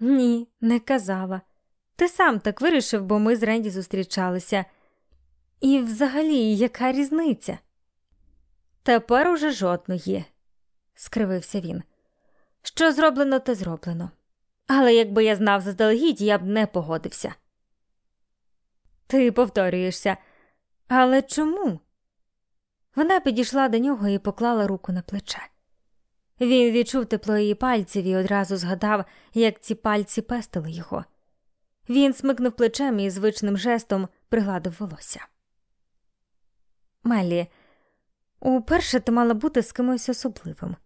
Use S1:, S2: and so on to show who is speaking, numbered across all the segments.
S1: Ні, не казала. Ти сам так вирішив, бо ми з Ренді зустрічалися. І взагалі, яка різниця? Тепер уже жодної, скривився він. Що зроблено, те зроблено. Але якби я знав заздалегідь, я б не погодився. Ти повторюєшся, але чому? Вона підійшла до нього і поклала руку на плече. Він відчув тепло її пальців і одразу згадав, як ці пальці пестили його. Він смикнув плечем і звичним жестом пригладив волосся. Мелі, уперше ти мала бути з кимось особливим.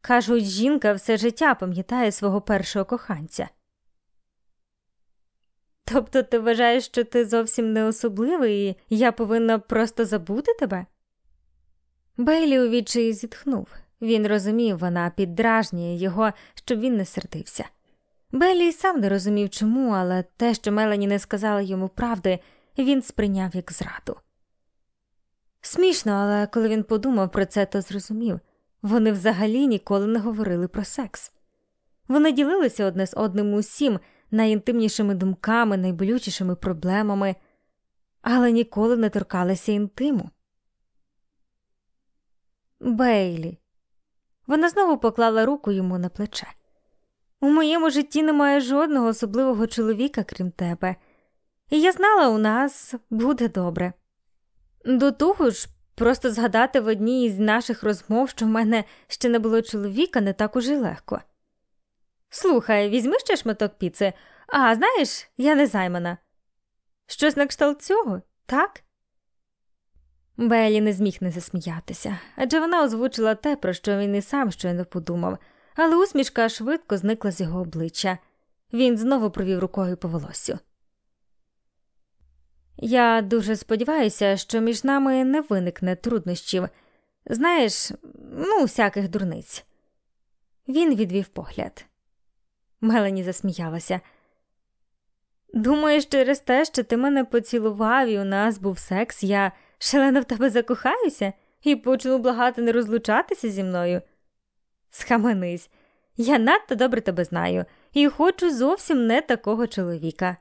S1: Кажуть, жінка все життя пам'ятає свого першого коханця. Тобто ти вважаєш, що ти зовсім не особливий, і я повинна просто забути тебе? Бейлі у відчаї зітхнув. Він розумів, вона піддражнює його, щоб він не сердився. Беллі сам не розумів чому, але те, що Мелані не сказала йому правди, він сприйняв як зраду. Смішно, але коли він подумав про це, то зрозумів вони взагалі ніколи не говорили про секс. Вони ділилися одне з одним усім найінтимнішими думками, найболючішими проблемами, але ніколи не торкалися інтиму. Бейлі. Вона знову поклала руку йому на плече. У моєму житті немає жодного особливого чоловіка, крім тебе, і я знала, у нас буде добре. До того ж, просто згадати в одній із наших розмов, що в мене ще не було чоловіка, не так уже легко. Слухай, візьми ще шматок піци, а знаєш, я не займана. Щось на кшталт цього, так? Белі не зміг не засміятися, адже вона озвучила те, про що він і сам щойно подумав, але усмішка швидко зникла з його обличчя. Він знову провів рукою по волосю. Я дуже сподіваюся, що між нами не виникне труднощів. Знаєш, ну, всяких дурниць. Він відвів погляд. Мелані засміялася. Думаєш, через те, що ти мене поцілував і у нас був секс, я шалено в тебе закохаюся і почну благати не розлучатися зі мною. Схаменись, я надто добре тебе знаю і хочу зовсім не такого чоловіка.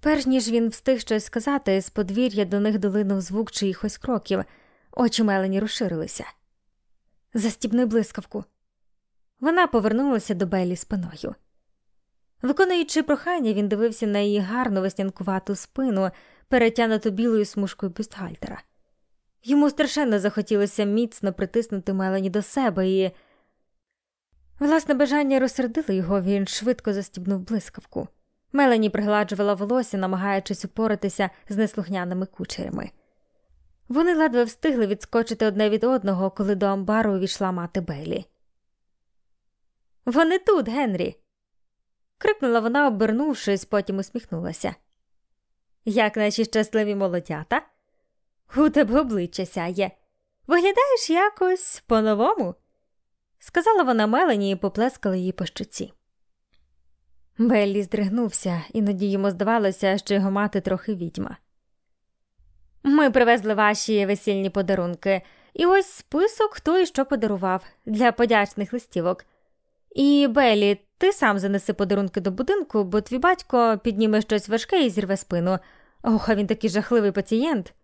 S1: Перш ніж він встиг щось сказати, з подвір'я до них долинув звук чиїхось кроків, очі Мелені розширилися. Застібни блискавку. Вона повернулася до Беллі спиною. Виконуючи прохання, він дивився на її гарну веснянкувату спину, перетянуту білою смужкою бюстгальтера. Йому страшенно захотілося міцно притиснути Мелані до себе, і власне бажання розсердило його, він швидко застібнув блискавку. Мелані пригладжувала волосся, намагаючись упоратися з неслухняними кучерями. Вони ледве встигли відскочити одне від одного, коли до амбару увійшла мати Белі. Вони тут, Генрі. крикнула вона, обернувшись, потім усміхнулася. Як наші щасливі молодята? У тебе обличчя сяє. Виглядаєш якось по-новому, сказала вона Мелані і поплескала її по щоці. Беллі здригнувся, іноді йому здавалося, що його мати трохи відьма. Ми привезли ваші весільні подарунки, і ось список, хто і що подарував для подячних листівок. І Беллі, ти сам занеси подарунки до будинку, бо твій батько підніме щось важке і зірве спину. Ох, а він такий жахливий пацієнт.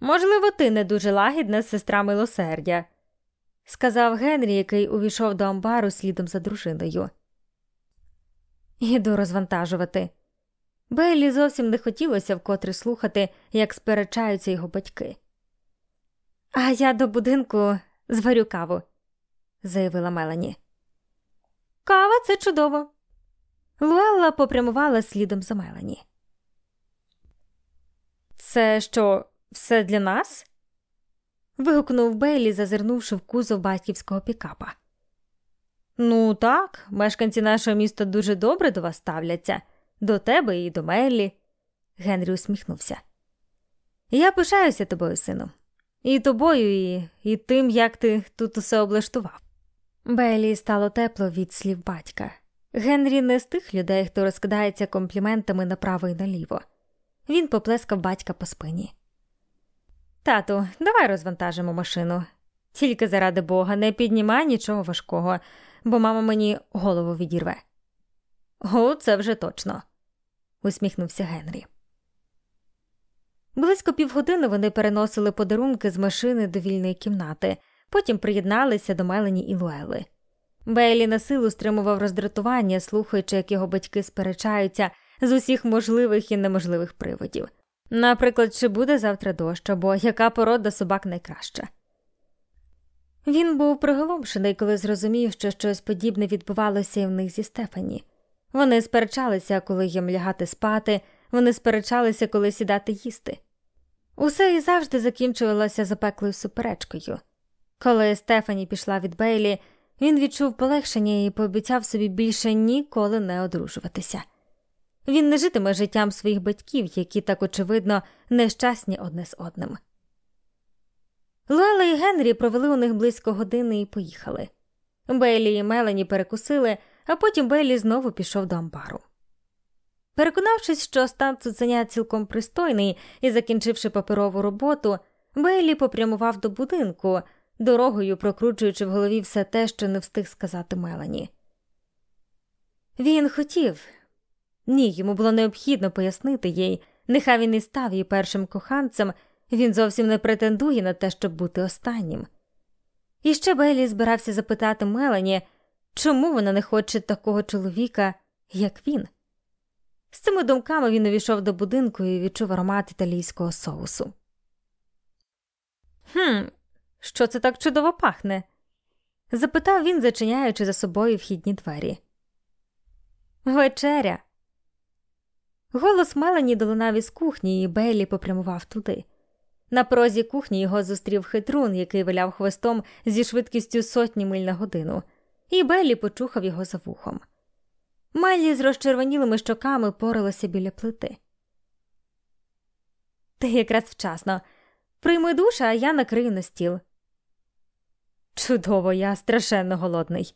S1: Можливо, ти не дуже лагідна сестра милосердя, сказав Генрі, який увійшов до амбару слідом за дружиною. Іду розвантажувати. Беллі зовсім не хотілося вкотре слухати, як сперечаються його батьки. А я до будинку зварю каву, заявила Мелані. Кава це чудово. Луелла попрямувала слідом за Мелані. Це що, все для нас? вигукнув Бейлі, зазирнувши в кузов батьківського пікапа. Ну так, мешканці нашого міста дуже добре до вас ставляться, до тебе і до Меллі. Генрі усміхнувся. Я пишаюся тобою, сину, і тобою, і, і тим, як ти тут усе облаштував. Беллі стало тепло від слів батька. Генрі не з тих людей, хто розкидається компліментами направо і наліво. Він поплескав батька по спині. Тату, давай розвантажимо машину. Тільки заради бога, не піднімай нічого важкого. бо мама мені голову відірве. О, це вже точно, усміхнувся Генрі. Близько півгодини вони переносили подарунки з машини до вільної кімнати, потім приєдналися до Мелені і Луели. Бейлі на силу стримував роздратування, слухаючи, як його батьки сперечаються з усіх можливих і неможливих приводів. Наприклад, чи буде завтра дощ, або яка порода собак найкраща. Він був приголомшений, коли зрозумів, що щось подібне відбувалося і в них зі Стефані. Вони сперечалися, коли їм лягати спати, вони сперечалися, коли сідати їсти. Усе і завжди закінчувалося запеклою суперечкою. Коли Стефані пішла від Бейлі, він відчув полегшення і пообіцяв собі більше ніколи не одружуватися. Він не житиме життям своїх батьків, які так очевидно нещасні одне з одним. Луела і Генрі провели у них близько години і поїхали. Бейлі і Мелані перекусили, а потім Бейлі знову пішов до амбару. Переконавшись, що стан цуценя цілком пристойний і закінчивши паперову роботу, Бейлі попрямував до будинку, дорогою прокручуючи в голові все те, що не встиг сказати Мелані. Він хотів, ні, йому було необхідно пояснити їй, нехай він і став її першим коханцем, він зовсім не претендує на те, щоб бути останнім. І ще Беллі збирався запитати Мелані, чому вона не хоче такого чоловіка, як він. З цими думками він увійшов до будинку і відчув аромат італійського соусу. Хм, що це так чудово пахне? запитав він, зачиняючи за собою вхідні двері. Вечеря. Голос Мелані долинав із кухні, і Бейлі попрямував туди. На порозі кухні його зустрів хитрун, який виляв хвостом зі швидкістю сотні миль на годину, і Беллі почухав його за вухом. Меллі з розчервонілими щоками поралася біля плити. Ти якраз вчасно. Прийми душа, а я накрию на стіл. Чудово, я страшенно голодний.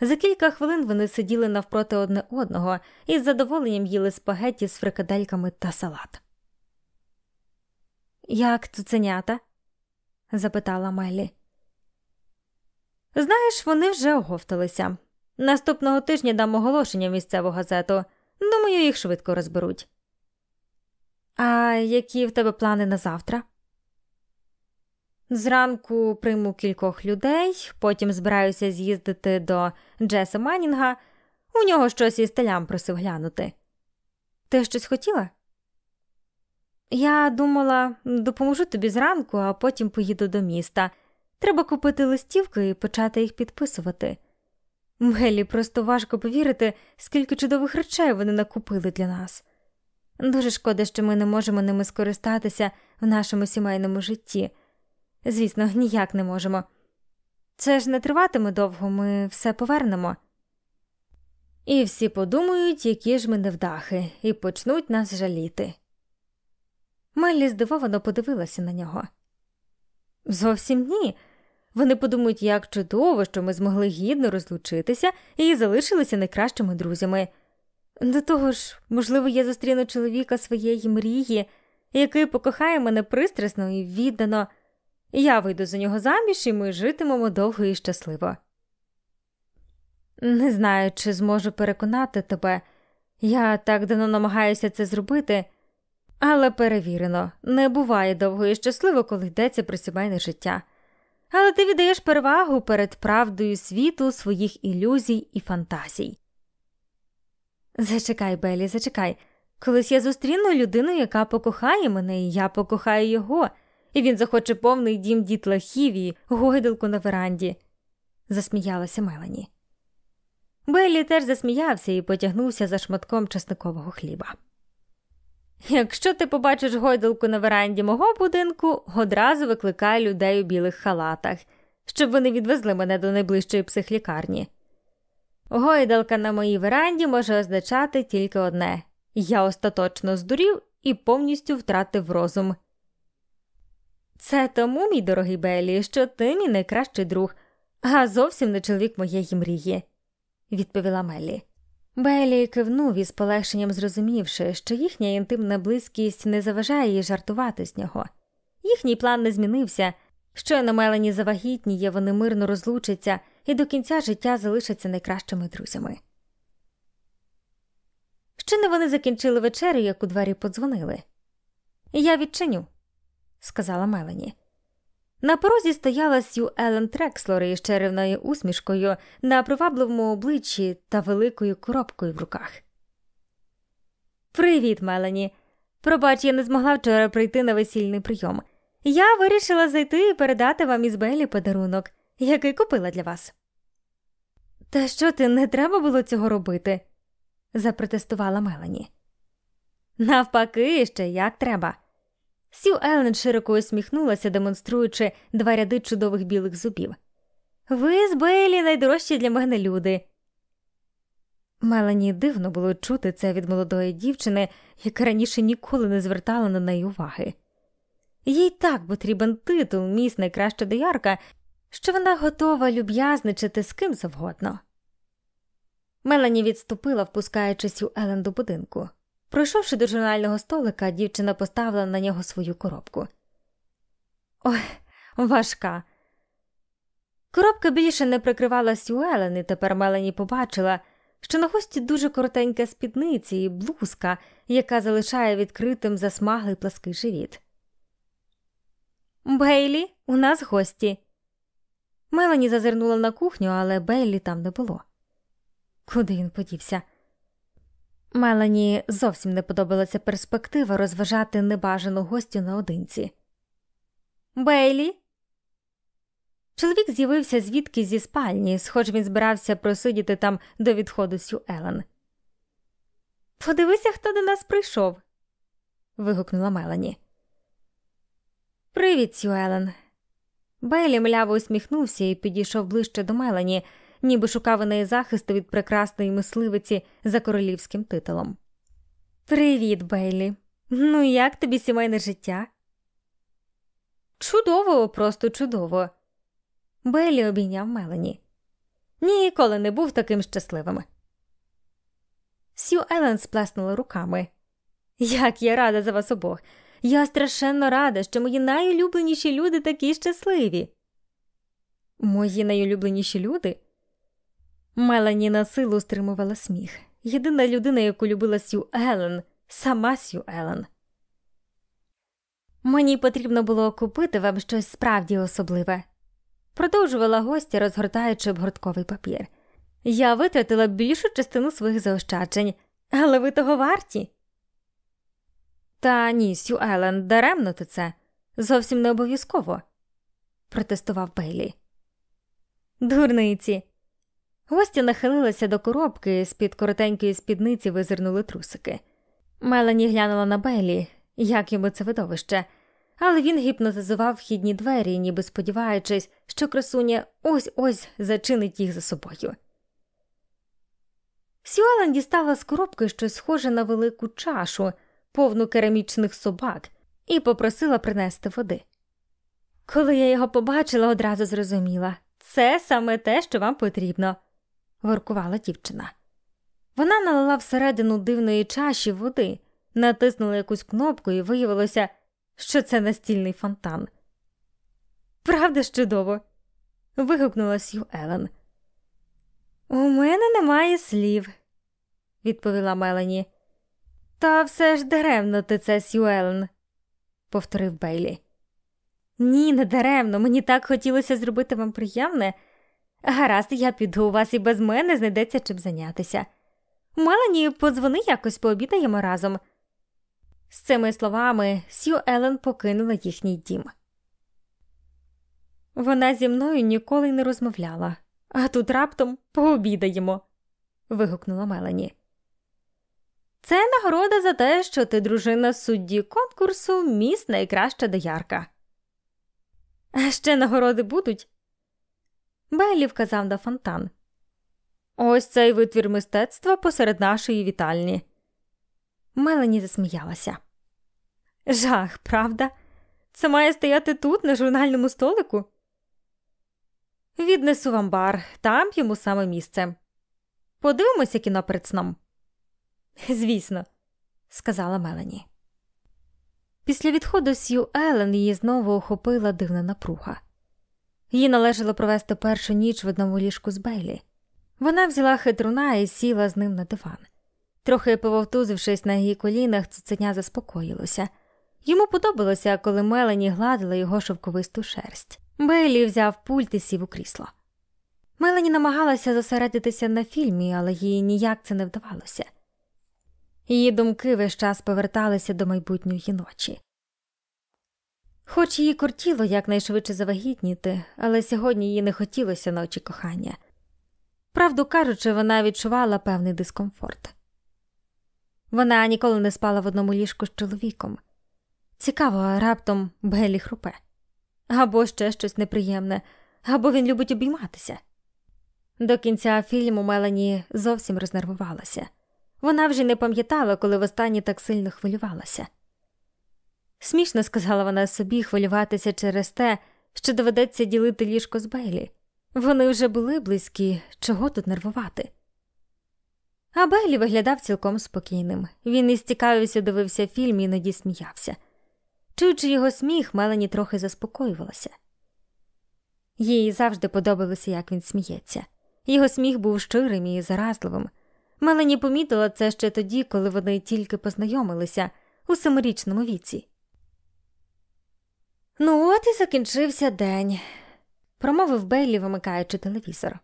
S1: За кілька хвилин вони сиділи навпроти одне одного і з задоволенням їли спагетті з фрикадельками та салат. Як цуценята? запитала Мелі. Знаєш, вони вже оговталися. Наступного тижня дам оголошення в місцеву газету. Думаю, їх швидко розберуть. А які в тебе плани на завтра? Зранку прийму кількох людей, потім збираюся з'їздити до Джеса Манінга. У нього щось із телям просив глянути. Ти щось хотіла? Я думала, допоможу тобі зранку, а потім поїду до міста. Треба купити листівки і почати їх підписувати. Мелі, просто важко повірити, скільки чудових речей вони накупили для нас. Дуже шкода, що ми не можемо ними скористатися в нашому сімейному житті. Звісно, ніяк не можемо. Це ж не триватиме довго, ми все повернемо. І всі подумають, які ж ми невдахи, і почнуть нас жаліти. Меллі здивовано подивилася на нього. Зовсім ні. Вони подумають, як чудово, що ми змогли гідно розлучитися і залишилися найкращими друзями. До того ж, можливо, я зустріну чоловіка своєї мрії, який покохає мене пристрасно і віддано. Я вийду за нього заміж, і ми житимемо довго і щасливо. Не знаю, чи зможу переконати тебе. Я так давно намагаюся це зробити, але перевірено, не буває довго і щасливо, коли йдеться про сімейне життя. Але ти віддаєш перевагу перед правдою світу своїх ілюзій і фантазій. Зачекай, Белі, зачекай. Колись я зустріну людину, яка покохає мене, і я покохаю його і він захоче повний дім дітлахів і гойдалку на веранді, засміялася Мелані. Беллі теж засміявся і потягнувся за шматком часникового хліба. Якщо ти побачиш гойдалку на веранді мого будинку, одразу викликай людей у білих халатах, щоб вони відвезли мене до найближчої психлікарні. Гойдалка на моїй веранді може означати тільки одне я остаточно здурів і повністю втратив розум. Це тому, мій дорогий Беллі, що ти мій найкращий друг, а зовсім не чоловік моєї мрії, відповіла Меллі. Беллі кивнув із полегшенням зрозумівши, що їхня інтимна близькість не заважає їй жартувати з нього. Їхній план не змінився. Щойно Мелані завагітніє, вони мирно розлучаться, і до кінця життя залишаться найкращими друзями. Ще не вони закінчили вечерю, як у двері подзвонили. Я відчиню, сказала Мелані. На порозі стояла Сью Елен Трекслор із черевною усмішкою на привабливому обличчі та великою коробкою в руках. Привіт, Мелані. Пробач, я не змогла вчора прийти на весільний прийом. Я вирішила зайти і передати вам із Белі подарунок, який купила для вас. Та що ти не треба було цього робити? запротестувала Мелані. Навпаки, ще як треба. Сю Елен широко усміхнулася, демонструючи два ряди чудових білих зубів. Ви з Бейлі найдорожчі для мене люди. Мелані дивно було чути це від молодої дівчини, яка раніше ніколи не звертала на неї уваги. Їй так потрібен титул, міс найкраща доярка, що вона готова люб'язничати з ким завгодно. Мелані відступила, впускаючись у Елен до будинку. Пройшовши до журнального столика, дівчина поставила на нього свою коробку. Ой, важка. Коробка більше не прикривала Сюелен, і тепер Мелані побачила, що на гості дуже коротенька спідниці і блузка, яка залишає відкритим засмаглий плаский живіт. Бейлі, у нас гості. Мелані зазирнула на кухню, але Бейлі там не було. Куди він подівся? Мелані зовсім не подобалася перспектива розважати небажану гостю наодинці. Бейлі. Чоловік з'явився звідки зі спальні, схоже, він збирався просидіти там до відходу Сю Елен. Подивися, хто до нас прийшов. вигукнула Мелані. Привіт, Сю Елен. Бейлі мляво усміхнувся і підійшов ближче до Мелані, ніби шукав у неї захисту від прекрасної мисливиці за королівським титулом. Привіт, Бейлі. Ну, як тобі сімейне життя? Чудово, просто чудово. Бейлі обійняв Мелані. Ніколи не був таким щасливим. Сью Елен сплеснула руками. Як я рада за вас обох. Я страшенно рада, що мої найулюбленіші люди такі щасливі. Мої найулюбленіші люди? Мелані на силу стримувала сміх. Єдина людина, яку любила Сью Елен, сама Сью Елен. Мені потрібно було купити вам щось справді особливе, продовжувала гостя, розгортаючи обгортковий папір. Я витратила більшу частину своїх заощаджень, але ви того варті. Та ні, Сью Елен, даремно ти це зовсім не обов'язково, протестував Бейлі. Дурниці. Гостя нахилилася до коробки, з під коротенької спідниці визирнули трусики. Мелані глянула на Бейлі, як йому це видовище, але він гіпнотизував вхідні двері, ніби сподіваючись, що красуня ось ось зачинить їх за собою. Сюелен дістала з коробки щось схоже на велику чашу, повну керамічних собак, і попросила принести води. Коли я його побачила, одразу зрозуміла це саме те, що вам потрібно воркувала дівчина. Вона налила всередину дивної чаші води, натиснула якусь кнопку і виявилося, що це настільний фонтан. Правда чудово. вигукнула Сью Елен. У мене немає слів, відповіла Мелані. Та все ж даремно ти це, Сью Елен», – повторив Бейлі. Ні, не даремно, мені так хотілося зробити вам приємне. Гаразд, я піду у вас і без мене знайдеться чим зайнятися. Мелані, подзвони якось пообідаємо разом. З цими словами Сью Елен покинула їхній дім. Вона зі мною ніколи не розмовляла, а тут раптом пообідаємо. вигукнула Мелані. Це нагорода за те, що ти дружина судді конкурсу міс найкраща доярка. А ще нагороди будуть. Беллі вказав на фонтан. Ось цей витвір мистецтва посеред нашої вітальні. Мелані засміялася. Жах, правда? Це має стояти тут, на журнальному столику? Віднесу вам бар, там йому саме місце. Подивимося кіно перед сном. Звісно, сказала Мелані. Після відходу Сью Елен її знову охопила дивна напруга. Їй належало провести першу ніч в одному ліжку з Бейлі. Вона взяла хитруна і сіла з ним на диван. Трохи пововтузившись на її колінах, цуценя заспокоїлося. Йому подобалося, коли Мелані гладила його шовковисту шерсть. Бейлі взяв пульт і сів у крісло. Мелані намагалася зосередитися на фільмі, але їй ніяк це не вдавалося. Її думки весь час поверталися до майбутньої ночі. Хоч її кортіло якнайшвидше завагітніти, але сьогодні їй не хотілося ночі кохання. Правду кажучи, вона відчувала певний дискомфорт. Вона ніколи не спала в одному ліжку з чоловіком. Цікаво, раптом Беллі хрупе, або ще щось неприємне, або він любить обійматися. До кінця фільму Мелані зовсім рознервувалася. Вона вже не пам'ятала, коли востаннє так сильно хвилювалася. Смішно сказала вона собі хвилюватися через те, що доведеться ділити ліжко з Бейлі. Вони вже були близькі, чого тут нервувати. А Бейлі виглядав цілком спокійним. Він із цікавістю дивився фільм і іноді сміявся. Чуючи його сміх, Мелані трохи заспокоювалася. Їй завжди подобалося, як він сміється. Його сміх був щирим і заразливим. Мелані помітила це ще тоді, коли вони тільки познайомилися у семирічному віці. Ну, от і закінчився день, промовив Бейлі, вимикаючи телевізор.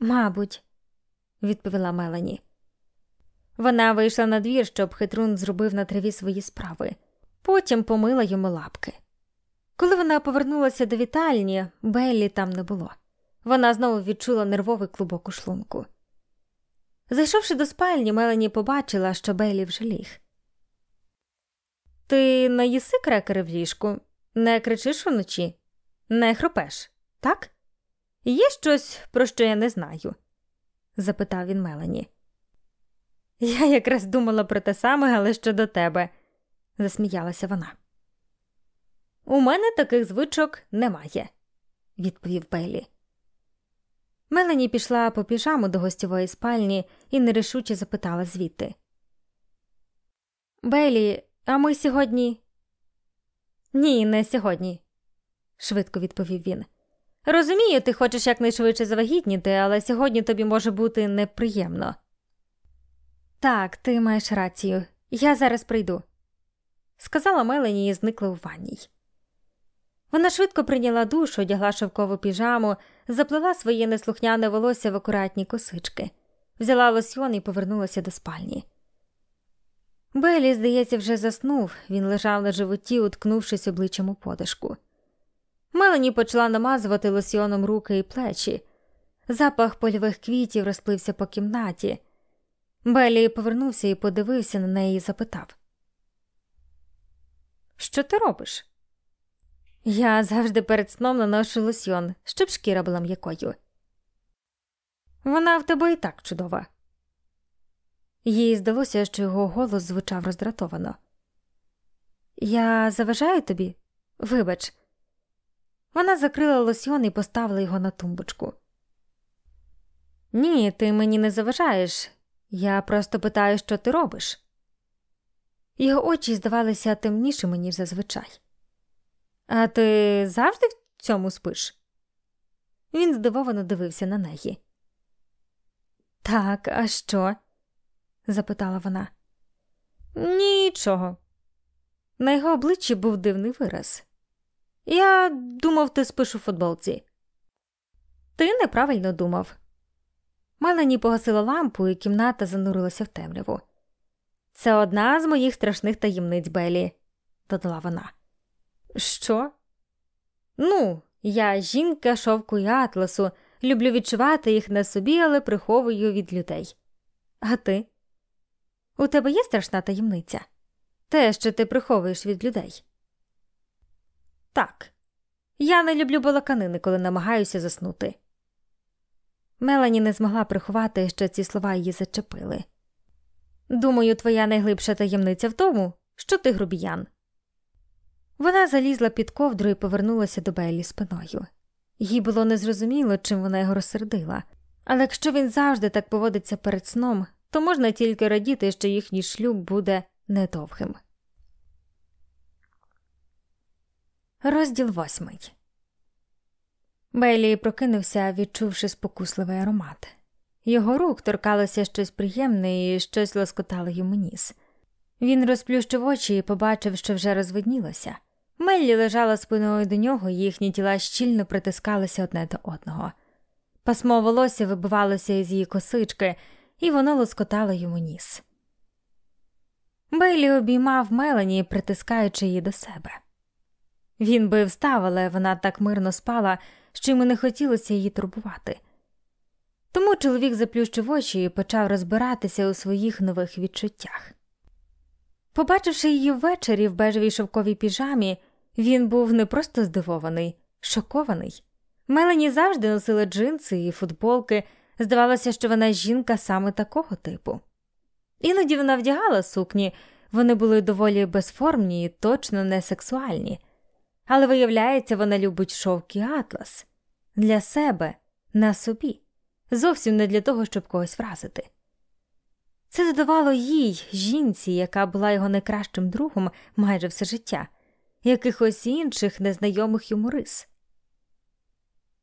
S1: Мабуть, відповіла Мелані. Вона вийшла на двір, щоб хитрун зробив на траві свої справи, потім помила йому лапки. Коли вона повернулася до вітальні, Беллі там не було. Вона знову відчула нервовий клубок у шлунку. Зайшовши до спальні, Мелані побачила, що Беллі вже ліг. Ти не їси крекери в ліжку, не кричиш уночі, не хропеш, так? Є щось, про що я не знаю? запитав він Мелані. Я якраз думала про те саме, але щодо тебе, засміялася вона. У мене таких звичок немає, відповів Беллі. Мелані пішла по піжаму до гостєвої спальні і нерішуче запитала звідти. Беллі, а ми сьогодні. Ні, не сьогодні, швидко відповів він. Розумію, ти хочеш якнайшвидше завагітніти, але сьогодні тобі може бути неприємно. Так, ти маєш рацію, я зараз прийду, сказала Мелані і зникла у ванній. Вона швидко прийняла душ, одягла шовкову піжаму, заплела своє неслухняне волосся в акуратні косички, взяла лосьйон і повернулася до спальні. Белі, здається, вже заснув, він лежав на животі, уткнувшись обличчям у подушку. Мелані почала намазувати лосьйоном руки і плечі. Запах польових квітів розплився по кімнаті. Белі повернувся і подивився на неї і запитав: Що ти робиш? Я завжди перед сном наношу лосьйон, щоб шкіра була м'якою. Вона в тебе і так чудова. Їй здалося, що його голос звучав роздратовано. Я заважаю тобі? Вибач. Вона закрила лосьйон і поставила його на тумбочку. Ні, ти мені не заважаєш. Я просто питаю, що ти робиш. Його очі здавалися темнішими, ніж зазвичай. А ти завжди в цьому спиш? Він здивовано дивився на неї. Так, а що? Запитала вона. Нічого. На його обличчі був дивний вираз. Я думав, ти спиш у футболці. Ти неправильно думав. Мелані погасила лампу, і кімната занурилася в темряву. Це одна з моїх страшних таємниць Белі, додала вона. Що? Ну, я жінка шовку і атласу, люблю відчувати їх на собі, але приховую від людей. А ти? У тебе є страшна таємниця? Те, що ти приховуєш від людей? Так. Я не люблю балаканини, коли намагаюся заснути. Мелані не змогла приховати, що ці слова її зачепили. Думаю, твоя найглибша таємниця в тому, що ти грубіян. Вона залізла під ковдру і повернулася до Беллі спиною. Їй було незрозуміло, чим вона його розсердила, але якщо він завжди так поводиться перед сном, то можна тільки радіти, що їхній шлюб буде недовгим. Розділ восьмий. Бейлі прокинувся, відчувши спокусливий аромат. Його рук торкалося щось приємне і щось лоскотало йому ніс. Він розплющив очі і побачив, що вже розвиднілося. Меллі лежала спиною до нього, їхні тіла щільно притискалися одне до одного. Пасмо волосся вибивалося із її косички, і воно лоскотало йому ніс. Бейлі обіймав Мелані, притискаючи її до себе. Він би встав, але вона так мирно спала, що йому не хотілося її турбувати. Тому чоловік заплющив очі і почав розбиратися у своїх нових відчуттях. Побачивши її ввечері в бежевій шовковій піжамі, він був не просто здивований, шокований. Мелані завжди носила джинси і футболки, здавалося, що вона жінка саме такого типу. Іноді вона вдягала сукні, вони були доволі безформні і точно не сексуальні, але виявляється, вона любить шовк атлас для себе, на собі, зовсім не для того, щоб когось вразити. Це додавало їй, жінці, яка була його найкращим другом майже все життя, якихось інших незнайомих йому рис.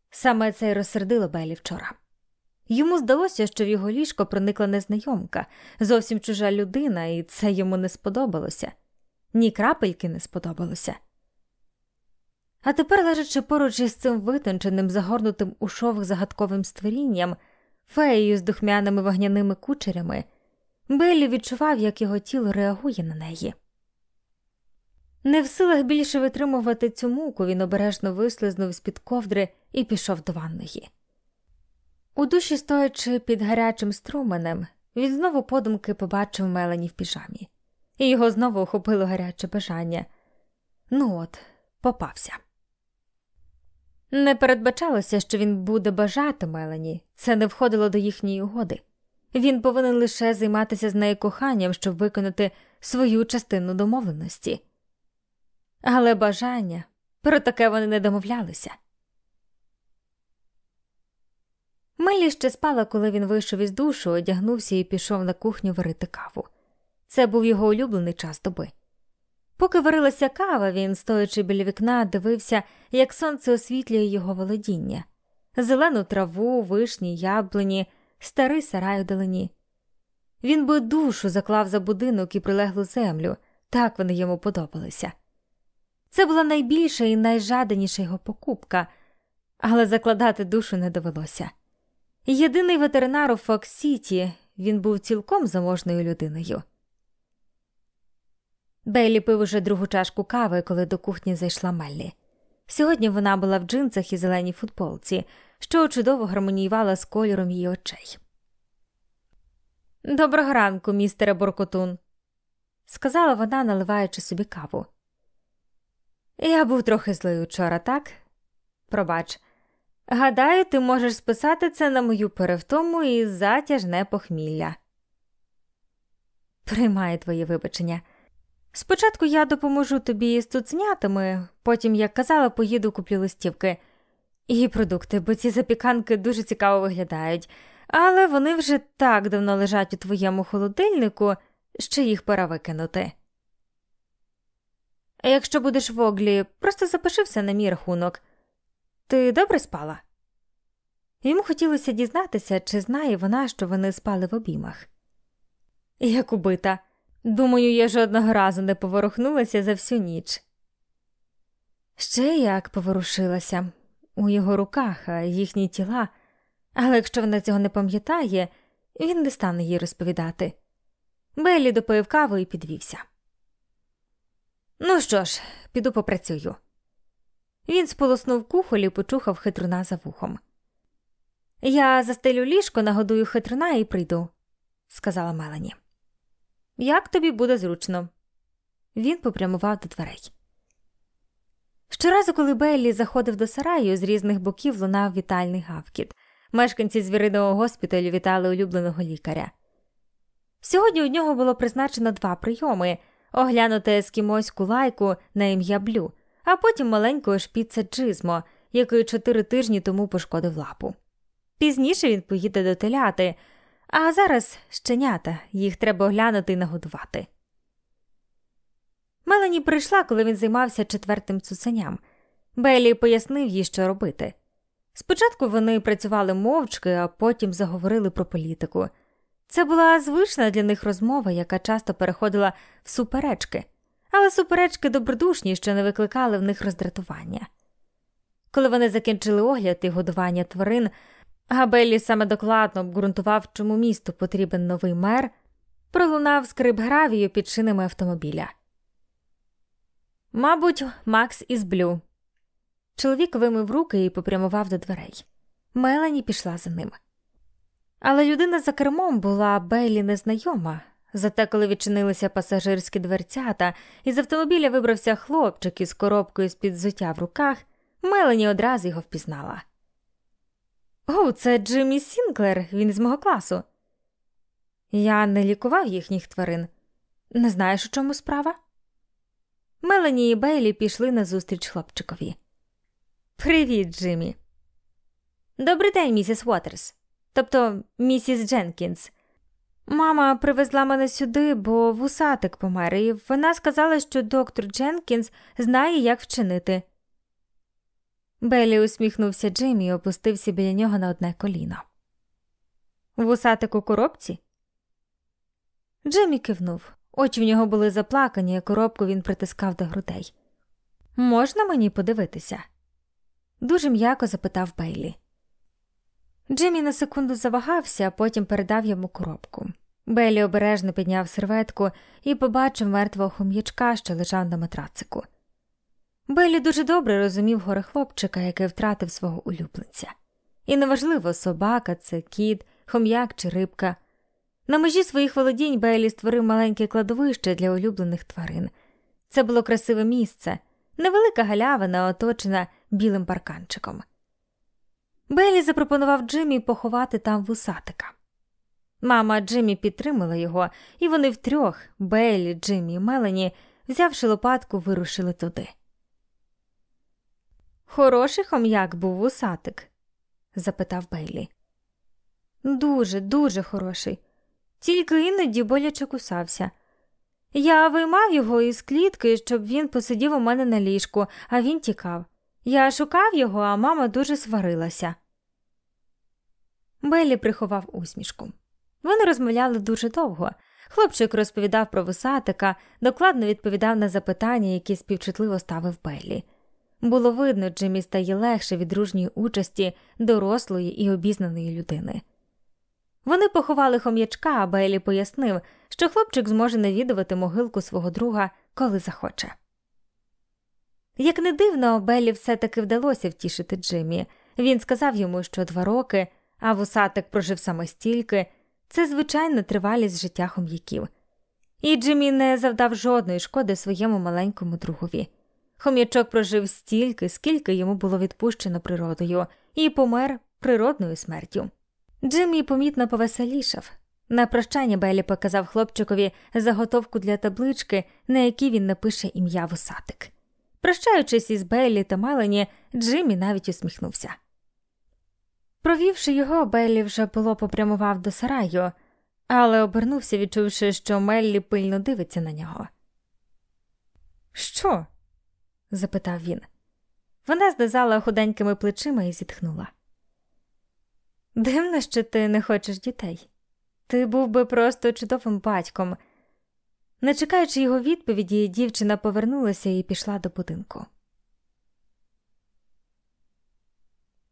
S1: Саме це й розсердило Белі вчора. Йому здалося, що в його ліжко проникла незнайомка, зовсім чужа людина, і це йому не сподобалося, ні крапельки не сподобалося. А тепер, лежачи поруч із цим витонченим, загорнутим у шовк загадковим створінням, феєю з духмяними вогняними кучерями, Беллі відчував, як його тіло реагує на неї. Не в силах більше витримувати цю муку, він обережно вислизнув з під ковдри і пішов до ванної. У душі, стоячи під гарячим струменем, він знову подумки побачив Мелані в піжамі, і його знову охопило гаряче бажання. Ну от, попався. Не передбачалося, що він буде бажати Мелані, це не входило до їхньої угоди. Він повинен лише займатися з нею коханням, щоб виконати свою частину домовленості. Але бажання про таке вони не домовлялися. Мелі ще спала, коли він вийшов із душу, одягнувся і пішов на кухню варити каву. Це був його улюблений час доби. Поки варилася кава, він, стоячи біля вікна, дивився, як сонце освітлює його володіння, зелену траву, вишні, яблуні, старий сарай у долині. Він би душу заклав за будинок і прилеглу землю, так вони йому подобалися. Це була найбільша і найжаданіша його покупка, але закладати душу не довелося. Єдиний ветеринар у Фокс-Сіті, він був цілком заможною людиною. Бейлі пив уже другу чашку кави, коли до кухні зайшла Меллі. Сьогодні вона була в джинсах і зеленій футболці, що чудово гармоніювала з кольором її очей. Доброго ранку, містере Боркотун, сказала вона, наливаючи собі каву. Я був трохи злий учора, так? Пробач. Гадаю, ти можеш списати це на мою перевтому і затяжне похмілля. Приймаю твоє вибачення. Спочатку я допоможу тобі з цуценятами, потім, як казала, поїду куплю листівки і продукти, бо ці запіканки дуже цікаво виглядають, але вони вже так давно лежать у твоєму холодильнику, що їх пора викинути. Якщо будеш в оглі, просто запишився на мій рахунок. Ти добре спала? Йому хотілося дізнатися, чи знає вона, що вони спали в обіймах. Як убита. Думаю, я жодного разу не поворухнулася за всю ніч. Ще як поворушилася у його руках, а їхні тіла, але якщо вона цього не пам'ятає, він не стане їй розповідати. Беллі допив каву і підвівся. Ну що ж, піду попрацюю. Він сполоснув кухоль і почухав хитруна за вухом. Я застелю ліжко, нагодую хитруна і прийду, сказала Мелані. Як тобі буде зручно? Він попрямував до дверей. Щоразу, коли Беллі заходив до сараю, з різних боків лунав вітальний гавкіт. Мешканці звіриного госпіталю вітали улюбленого лікаря. Сьогодні у нього було призначено два прийоми оглянути ескімоську лайку на ім'я Блю, а потім маленького шпіца Джизмо, який чотири тижні тому пошкодив лапу. Пізніше він поїде до теляти, а зараз щенята, їх треба оглянути і нагодувати. Мелані прийшла, коли він займався четвертим цуценям. Беллі пояснив їй, що робити. Спочатку вони працювали мовчки, а потім заговорили про політику. Це була звична для них розмова, яка часто переходила в суперечки, але суперечки добродушні, що не викликали в них роздратування. Коли вони закінчили огляд і годування тварин, Габеллі саме докладно обґрунтував, чому місту потрібен новий мер, пролунав скрип гравію під шинами автомобіля. Мабуть, Макс із Блю. Чоловік вимив руки і попрямував до дверей. Мелані пішла за ним. Але людина за кермом була Бейлі незнайома. Зате, коли відчинилися пасажирські дверцята, із автомобіля вибрався хлопчик із коробкою з під взуття в руках, Мелані одразу його впізнала. О, це Джиммі Сінклер, він з мого класу. Я не лікував їхніх тварин. Не знаєш, у чому справа? Мелані і Бейлі пішли назустріч хлопчикові. Привіт, Джиммі. Добрий день, місіс Уотерс. Тобто місіс Дженкінс. Мама привезла мене сюди, бо вусатик помер, і вона сказала, що доктор Дженкінс знає, як вчинити. Беллі усміхнувся Джиммі і опустився біля нього на одне коліно. Вусатик у коробці? Джиммі кивнув. Очі в нього були заплакані, а коробку він притискав до грудей. Можна мені подивитися? Дуже м'яко запитав Бейлі. Джиммі на секунду завагався, а потім передав йому коробку. Бейлі обережно підняв серветку і побачив мертвого хом'ячка, що лежав на матрацику. Беллі дуже добре розумів горе хлопчика, який втратив свого улюбленця. І неважливо, собака, це кіт, хом'як чи рибка. На межі своїх володінь Бейлі створив маленьке кладовище для улюблених тварин. Це було красиве місце, невелика галявина, оточена білим парканчиком. Бейлі запропонував Джиммі поховати там вусатика. Мама Джиммі підтримала його, і вони втрьох, Бейлі, Джиммі і Мелані, взявши лопатку, вирушили туди. Хороший хом'як був вусатик? запитав Бейлі. Дуже, дуже хороший, тільки іноді боляче кусався. Я виймав його із клітки, щоб він посидів у мене на ліжку, а він тікав. Я шукав його, а мама дуже сварилася. Беллі приховав усмішку. Вони розмовляли дуже довго. Хлопчик розповідав про вусатика, докладно відповідав на запитання, які співчутливо ставив Беллі. Було видно, Джиммі стає легше від дружньої участі дорослої і обізнаної людини. Вони поховали хом'ячка, а Бейлі пояснив, що хлопчик зможе навідувати могилку свого друга, коли захоче. Як не дивно, Беллі все таки вдалося втішити Джиммі. Він сказав йому, що два роки, а вусатик прожив саме стільки, це звичайна тривалість життя хом'яків. І Джиммі не завдав жодної шкоди своєму маленькому другові. Хом'ячок прожив стільки, скільки йому було відпущено природою, і помер природною смертю. Джиммі помітно повеселішав. На прощання Беллі показав хлопчикові заготовку для таблички, на якій він напише ім'я вусатик. Прощаючись із Беллі та Мелані, Джиммі навіть усміхнувся. Провівши його, Беллі вже було попрямував до сараю, але обернувся, відчувши, що Меллі пильно дивиться на нього. Що? запитав він. Вона знизала худенькими плечима і зітхнула. Дивно, що ти не хочеш дітей. Ти був би просто чудовим батьком. Не чекаючи його відповіді, дівчина повернулася і пішла до будинку.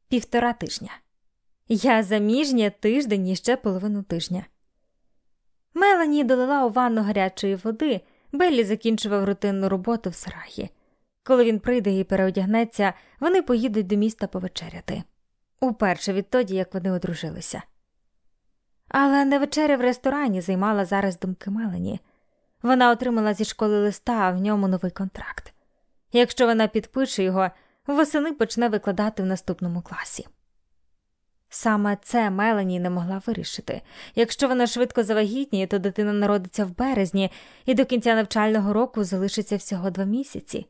S1: Півтора тижня. Я заміжня тиждень і ще половину тижня. Мелані долила у ванну гарячої води, Беллі закінчував рутинну роботу в сараї. Коли він прийде і переодягнеться, вони поїдуть до міста повечеряти. Уперше відтоді, як вони одружилися. Але не вечеря в ресторані займала зараз думки Мелані. Вона отримала зі школи листа, а в ньому новий контракт. Якщо вона підпише його, восени почне викладати в наступному класі. Саме це Мелані не могла вирішити. Якщо вона швидко завагітніє, то дитина народиться в березні і до кінця навчального року залишиться всього два місяці.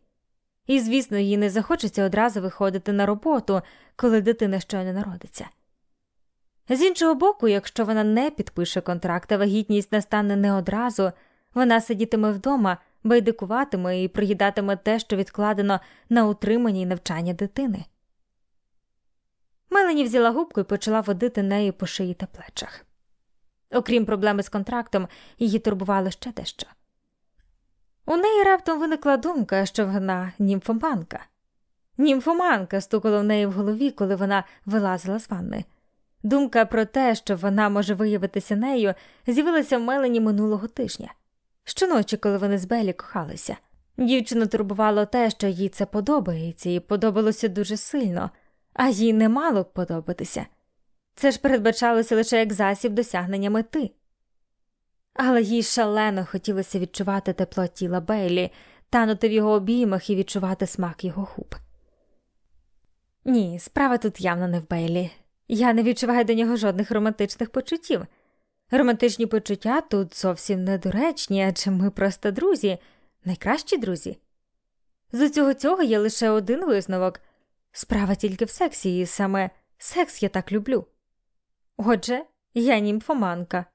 S1: І, звісно, їй не захочеться одразу виходити на роботу, коли дитина щойно народиться. З іншого боку, якщо вона не підпише контракт, а вагітність настане не одразу, вона сидітиме вдома, байдикуватиме і приїдатиме те, що відкладено на утримання і навчання дитини. Мелані взяла губку і почала водити нею по шиї та плечах. Окрім проблеми з контрактом, її турбувало ще дещо. У неї раптом виникла думка, що вона німфоманка. Німфоманка стукала в неї в голові, коли вона вилазила з ванни. Думка про те, що вона може виявитися нею, з'явилася в Мелані минулого тижня. Щоночі, коли вони з Белі кохалися. Дівчину турбувало те, що їй це подобається, і подобалося дуже сильно, а їй не мало б подобатися. Це ж передбачалося лише як засіб досягнення мети. Але їй шалено хотілося відчувати тепло тіла Бейлі, танути в його обіймах і відчувати смак його губ. Ні, справа тут явно не в Бейлі. Я не відчуваю до нього жодних романтичних почуттів. Романтичні почуття тут зовсім недоречні, адже ми просто друзі, найкращі друзі. З усього цього є лише один висновок справа тільки в сексі, і саме секс я так люблю. Отже, я німфоманка.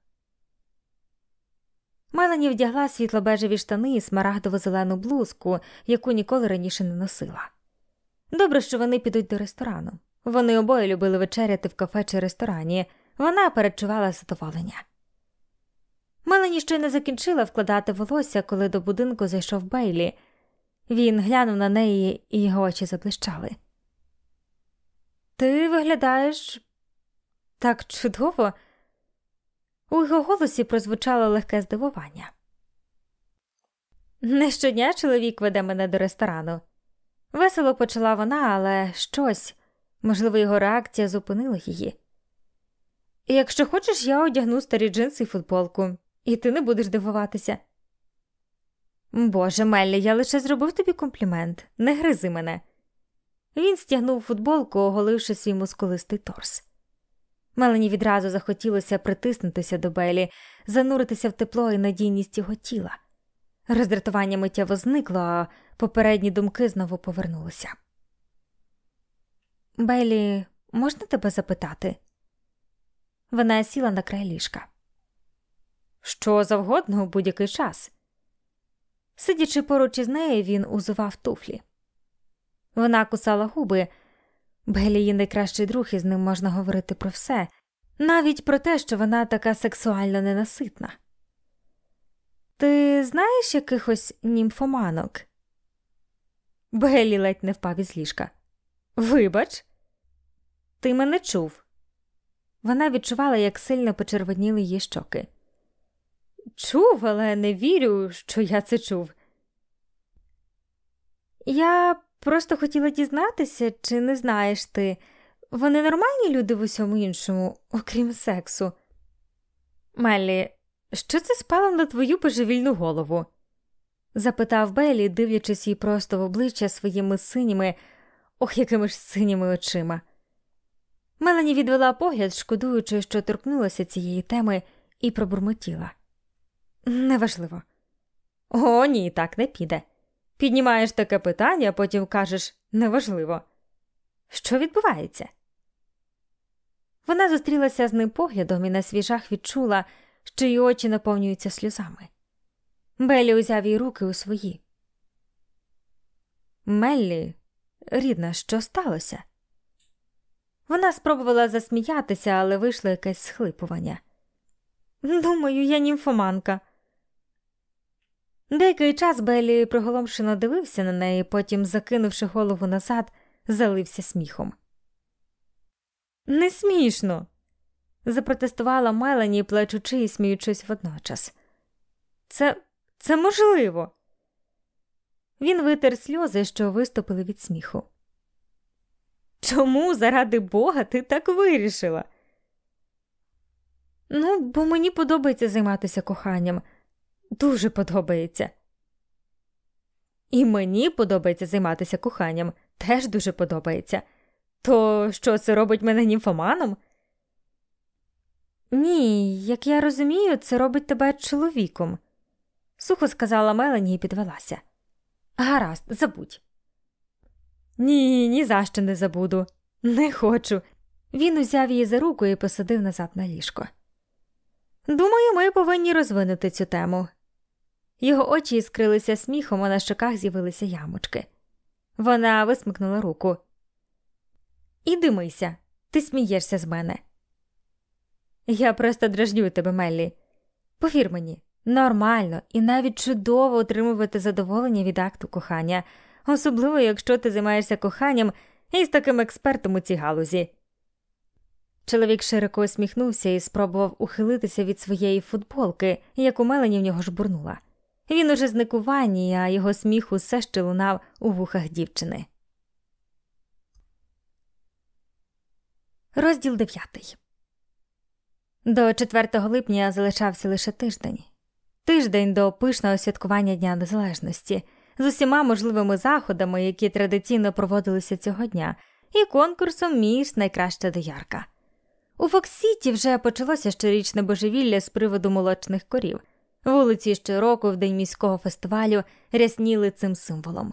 S1: Мелані вдягла світло-бежеві штани і смарагдово зелену блузку, яку ніколи раніше не носила. Добре, що вони підуть до ресторану. Вони обоє любили вечеряти в кафе чи ресторані, вона перечувала задоволення. Мелані ще не закінчила вкладати волосся, коли до будинку зайшов Бейлі. Він глянув на неї, і його очі заблищали. Ти виглядаєш так чудово. У його голосі прозвучало легке здивування. Не щодня чоловік веде мене до ресторану. Весело почала вона, але щось, можливо, його реакція зупинила її. Якщо хочеш, я одягну старі джинси і футболку, і ти не будеш дивуватися. Боже, Меллі, я лише зробив тобі комплімент, не гризи мене. Він стягнув футболку, оголивши свій мускулистий торс. Мелані відразу захотілося притиснутися до Белі, зануритися в тепло і надійність його тіла. Роздратування миттєво зникло, а попередні думки знову повернулися. Белі, можна тебе запитати? Вона сіла на край ліжка. Що завгодно у будь-який час. Сидячи поруч із нею, він узував туфлі. Вона кусала губи. Белі її найкращий друг, і з ним можна говорити про все, навіть про те, що вона така сексуально ненаситна. Ти знаєш якихось німфоманок? Белі ледь не впав із ліжка. Вибач, ти мене чув. Вона відчувала, як сильно почервоніли її щоки. Чув, але не вірю, що я це чув. Я просто хотіла дізнатися, чи не знаєш ти. Вони нормальні люди в усьому іншому, окрім сексу. Меллі, що це спало на твою божевільну голову? запитав Беллі, дивлячись їй просто в обличчя своїми синіми, ох, якими ж синіми очима. Мелані відвела погляд, шкодуючи, що торкнулася цієї теми, і пробурмотіла. Неважливо. О, ні, так не піде. Піднімаєш таке питання, а потім кажеш неважливо. Що відбувається? Вона зустрілася з ним поглядом і на свіжах відчула, що її очі наповнюються сльозами. Беллі узяв її руки у свої. Меллі, рідна, що сталося? Вона спробувала засміятися, але вийшло якесь схлипування. Думаю, я німфоманка. Деякий час Беллі приголомшено дивився на неї, потім, закинувши голову назад, залився сміхом. Не смішно. запротестувала Мелані, плачучи і сміючись водночас. Це це можливо. Він витер сльози, що виступили від сміху. Чому, заради Бога, ти так вирішила? Ну, бо мені подобається займатися коханням. Дуже подобається. І мені подобається займатися коханням, теж дуже подобається. То що це робить мене німфоманом? Ні, як я розумію, це робить тебе чоловіком, сухо сказала Мелані і підвелася. Гаразд, забудь. Ні, ні за що не забуду. Не хочу. Він узяв її за руку і посадив назад на ліжко. Думаю, ми повинні розвинути цю тему. Його очі іскрилися сміхом, а на щоках з'явилися ямочки. Вона висмикнула руку. Іди мийся, Ти смієшся з мене. Я просто дражнюю тебе, Меллі. Повір мені, нормально і навіть чудово отримувати задоволення від акту кохання, особливо якщо ти займаєшся коханням із таким експертом у цій галузі. Чоловік широко усміхнувся і спробував ухилитися від своєї футболки, яку Мелані в нього жбурнула. Він уже зник у ванні, а його сміх усе ще лунав у вухах дівчини. Розділ дев'ятий. До 4 липня залишався лише тиждень. Тиждень до пишного святкування Дня Незалежності з усіма можливими заходами, які традиційно проводилися цього дня, і конкурсом між найкраща доярка. У Фоксіті вже почалося щорічне божевілля з приводу молочних корів. Вулиці щороку в день міського фестивалю рясніли цим символом.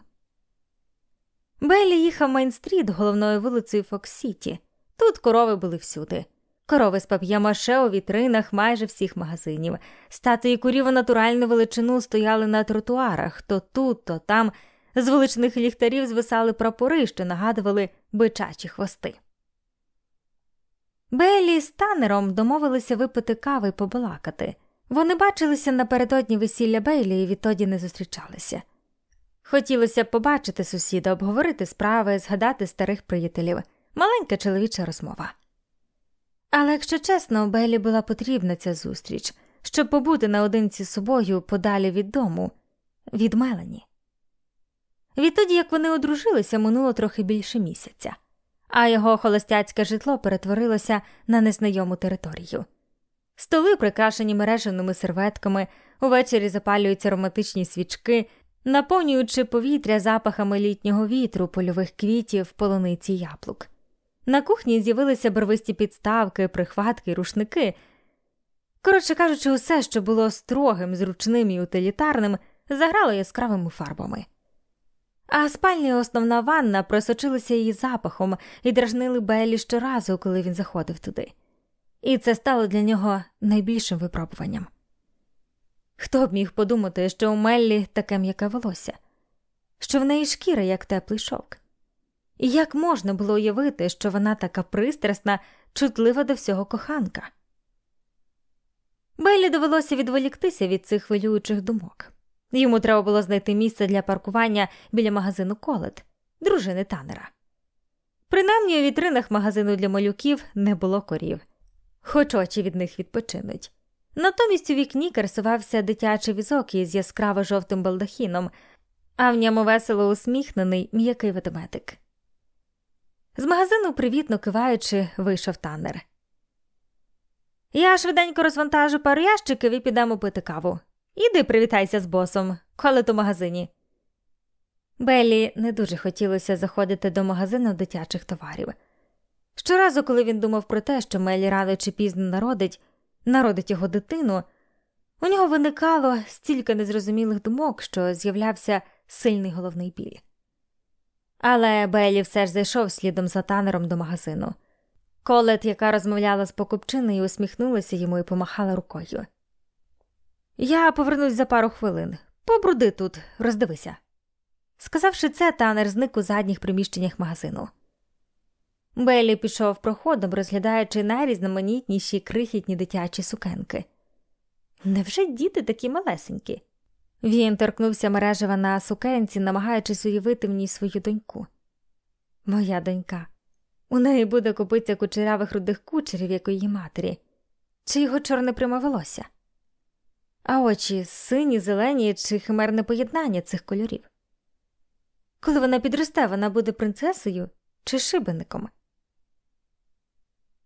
S1: Бейлі їхав Мейн-стріт головною вулицею Фокс-Сіті. Тут корови були всюди. Корови з пап'ємаше у вітринах майже всіх магазинів. Статуї корів натуральну величину стояли на тротуарах то тут, то там. З вуличних ліхтарів звисали прапори, що нагадували бичачі хвости. Беллі з танером домовилися випити кави й побалакати. Вони бачилися напередодні весілля Бейлі і відтоді не зустрічалися. Хотілося б побачити сусіда, обговорити справи, згадати старих приятелів, маленька чоловіча розмова. Але, якщо чесно, Беллі була потрібна ця зустріч, щоб побути наодинці з собою подалі від дому, від Мелані. Відтоді, як вони одружилися, минуло трохи більше місяця, а його холостяцьке житло перетворилося на незнайому територію. Столи, прикрашені мереженими серветками, увечері запалюються ароматичні свічки, наповнюючи повітря запахами літнього вітру, польових квітів, полуниці яблук. На кухні з'явилися барвисті підставки, прихватки, рушники. Коротше кажучи, усе, що було строгим, зручним і утилітарним, заграло яскравими фарбами. А спальня і основна ванна просочилися її запахом і дражнили Беллі щоразу, коли він заходив туди. І це стало для нього найбільшим випробуванням. Хто б міг подумати, що у Меллі таке м'яке волосся, що в неї шкіра, як теплий шовк. І як можна було уявити, що вона така пристрасна, чутлива до всього коханка? Беллі довелося відволіктися від цих хвилюючих думок. Йому треба було знайти місце для паркування біля магазину Колет, дружини танера. Принаймні у вітринах магазину для малюків не було корів, хоч очі від них відпочинуть. Натомість у вікні красувався дитячий візок із яскраво жовтим балдахіном, а в ньому весело усміхнений м'який ведмедик. З магазину, привітно киваючи, вийшов танер. Я швиденько розвантажу пару ящиків і підемо пити каву. Іди привітайся з босом, коли то магазині. Беллі не дуже хотілося заходити до магазину дитячих товарів. Щоразу, коли він думав про те, що Мелі рано чи пізно народить, народить його дитину, у нього виникало стільки незрозумілих думок, що з'являвся сильний головний біль. Але Беллі все ж зайшов слідом за танером до магазину. Колет, яка розмовляла з покупчиною, усміхнулася йому і помахала рукою. Я повернусь за пару хвилин. Побруди тут, роздивися. Сказавши це, танер зник у задніх приміщеннях магазину. Беллі пішов проходом, розглядаючи найрізноманітніші крихітні дитячі сукенки. Невже діти такі малесенькі? Він торкнувся мережева на сукенці, намагаючись уявити в ній свою доньку. Моя донька. У неї буде купитися кучерявих рудих кучерів, як у її матері, чи його чорне пряме а очі сині, зелені чи химерне поєднання цих кольорів. Коли вона підросте, вона буде принцесою чи шибеником.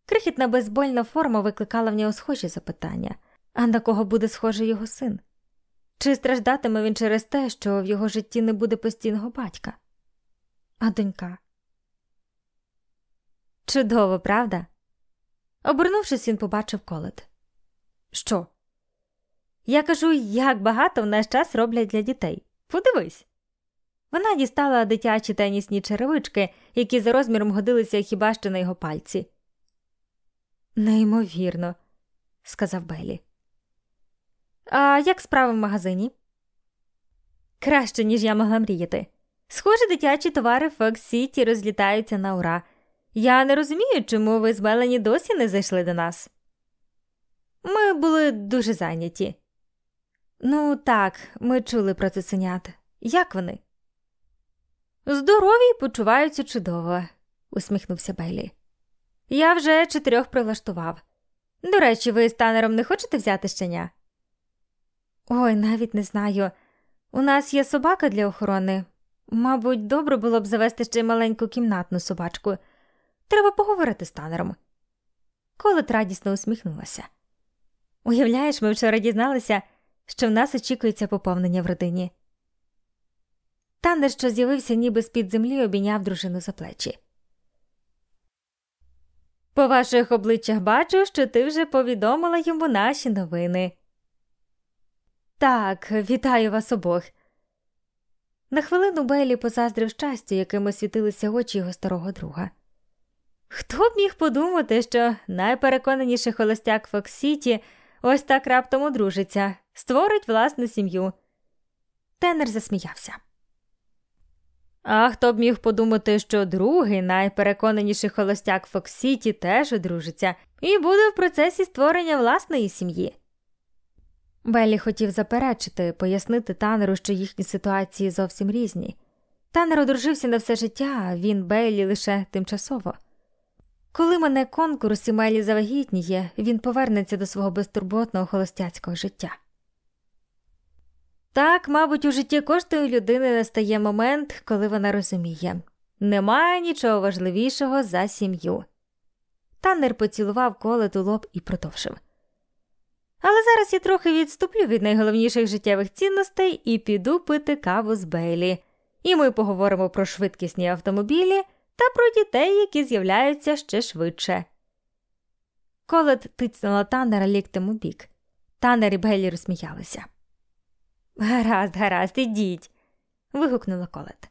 S1: Крихітна безбольна форма викликала в нього схожі запитання, а на кого буде схожий його син? Чи страждатиме він через те, що в його житті не буде постійного батька? А донька? Чудово, правда? Обернувшись, він побачив колет. Що? Я кажу, як багато в наш час роблять для дітей. Подивись. Вона дістала дитячі тенісні черевички, які за розміром годилися хіба що на його пальці. Неймовірно, сказав Белі. А як справи в магазині? Краще, ніж я могла мріяти. Схоже, дитячі товари Fox City розлітаються на ура. Я не розумію, чому ви з Мелані досі не зайшли до нас. Ми були дуже зайняті. Ну, так, ми чули про цуценят. Як вони? Здорові почуваються чудово, усміхнувся Бейлі. Я вже чотирьох прилаштував. До речі, ви з танером не хочете взяти щеня? Ой, навіть не знаю. У нас є собака для охорони. Мабуть, добре було б завести ще маленьку кімнатну собачку. Треба поговорити з танером. Колет радісно усміхнулася. Уявляєш, ми вчора дізналися, що в нас очікується поповнення в родині. Танер, що з'явився ніби з під землі, обійняв дружину за плечі. По ваших обличчях бачу, що ти вже повідомила йому наші новини. Так, вітаю вас обох. На хвилину Бейлі позаздрив щастя, якими світилися очі його старого друга. Хто б міг подумати, що найпереконаніший холостяк Фокс-Сіті ось так раптом одружиться, створить власну сім'ю. Тенер засміявся. А хто б міг подумати, що другий найпереконаніший холостяк Фокс-Сіті теж одружиться і буде в процесі створення власної сім'ї. Беллі хотів заперечити, пояснити танеру, що їхні ситуації зовсім різні. Танер одружився на все життя, а він Беллі лише тимчасово. Коли мене конкурс і Мелі завагітніє, він повернеться до свого безтурботного холостяцького життя. Так, мабуть, у житті кожної людини настає момент, коли вона розуміє немає нічого важливішого за сім'ю. Танер поцілував колету лоб і продовжив. Але зараз я трохи відступлю від найголовніших життєвих цінностей і піду пити каву з Бейлі, і ми поговоримо про швидкісні автомобілі та про дітей, які з'являються ще швидше. Колет тицнула танера ліктем у бік. Танер і Бейлі розсміялися. Гаразд, гаразд, ідіть. вигукнула колет.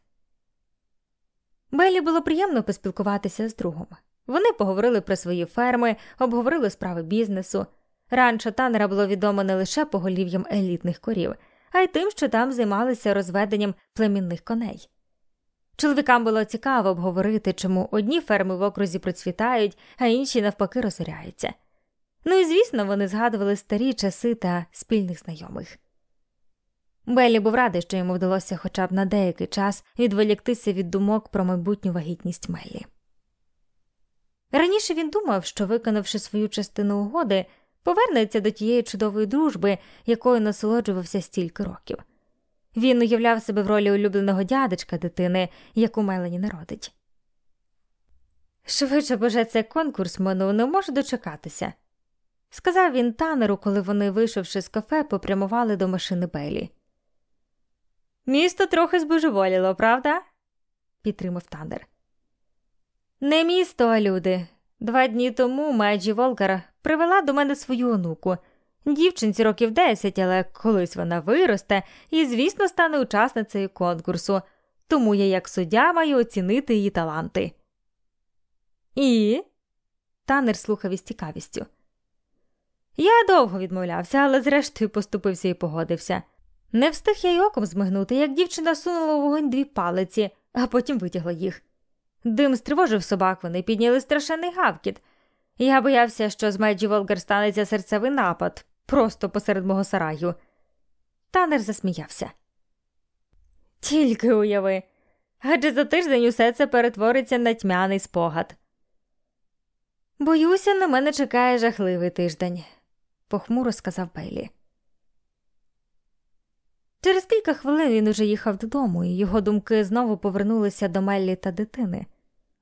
S1: Беллі було приємно поспілкуватися з другом. Вони поговорили про свої ферми, обговорили справи бізнесу. Ранчо танера було відомо не лише поголів'ям елітних корів, а й тим, що там займалися розведенням племінних коней. Чоловікам було цікаво обговорити, чому одні ферми в окрузі процвітають, а інші навпаки розоряються. Ну і звісно, вони згадували старі часи та спільних знайомих. Беллі був радий, що йому вдалося хоча б на деякий час відволіктися від думок про майбутню вагітність Меллі. Раніше він думав, що, виконавши свою частину угоди, повернеться до тієї чудової дружби, якою насолоджувався стільки років. Він уявляв себе в ролі улюбленого дядечка дитини, яку Мелані народить. Швидше боже, це конкурс Ману не можу дочекатися, сказав він танеру, коли вони, вийшовши з кафе, попрямували до машини Белі. Місто трохи збожеволіло, правда? підтримав танер. Не місто, а люди. Два дні тому Майджі Волкер привела до мене свою онуку. Дівчинці років десять, але колись вона виросте і, звісно, стане учасницею конкурсу, тому я, як суддя, маю оцінити її таланти. І. Танер слухав із цікавістю. Я довго відмовлявся, але зрештою поступився і погодився. Не встиг я й оком змигнути, як дівчина сунула у вогонь дві палиці, а потім витягла їх. Дим стривожив собак, вони підняли страшенний гавкіт. Я боявся, що з Меджі Волгер станеться серцевий напад просто посеред мого сараю. Танер засміявся. Тільки уяви, адже за тиждень усе це перетвориться на тьмяний спогад. Боюся, на мене чекає жахливий тиждень, похмуро сказав Бейлі. Через кілька хвилин він уже їхав додому, і його думки знову повернулися до Меллі та дитини.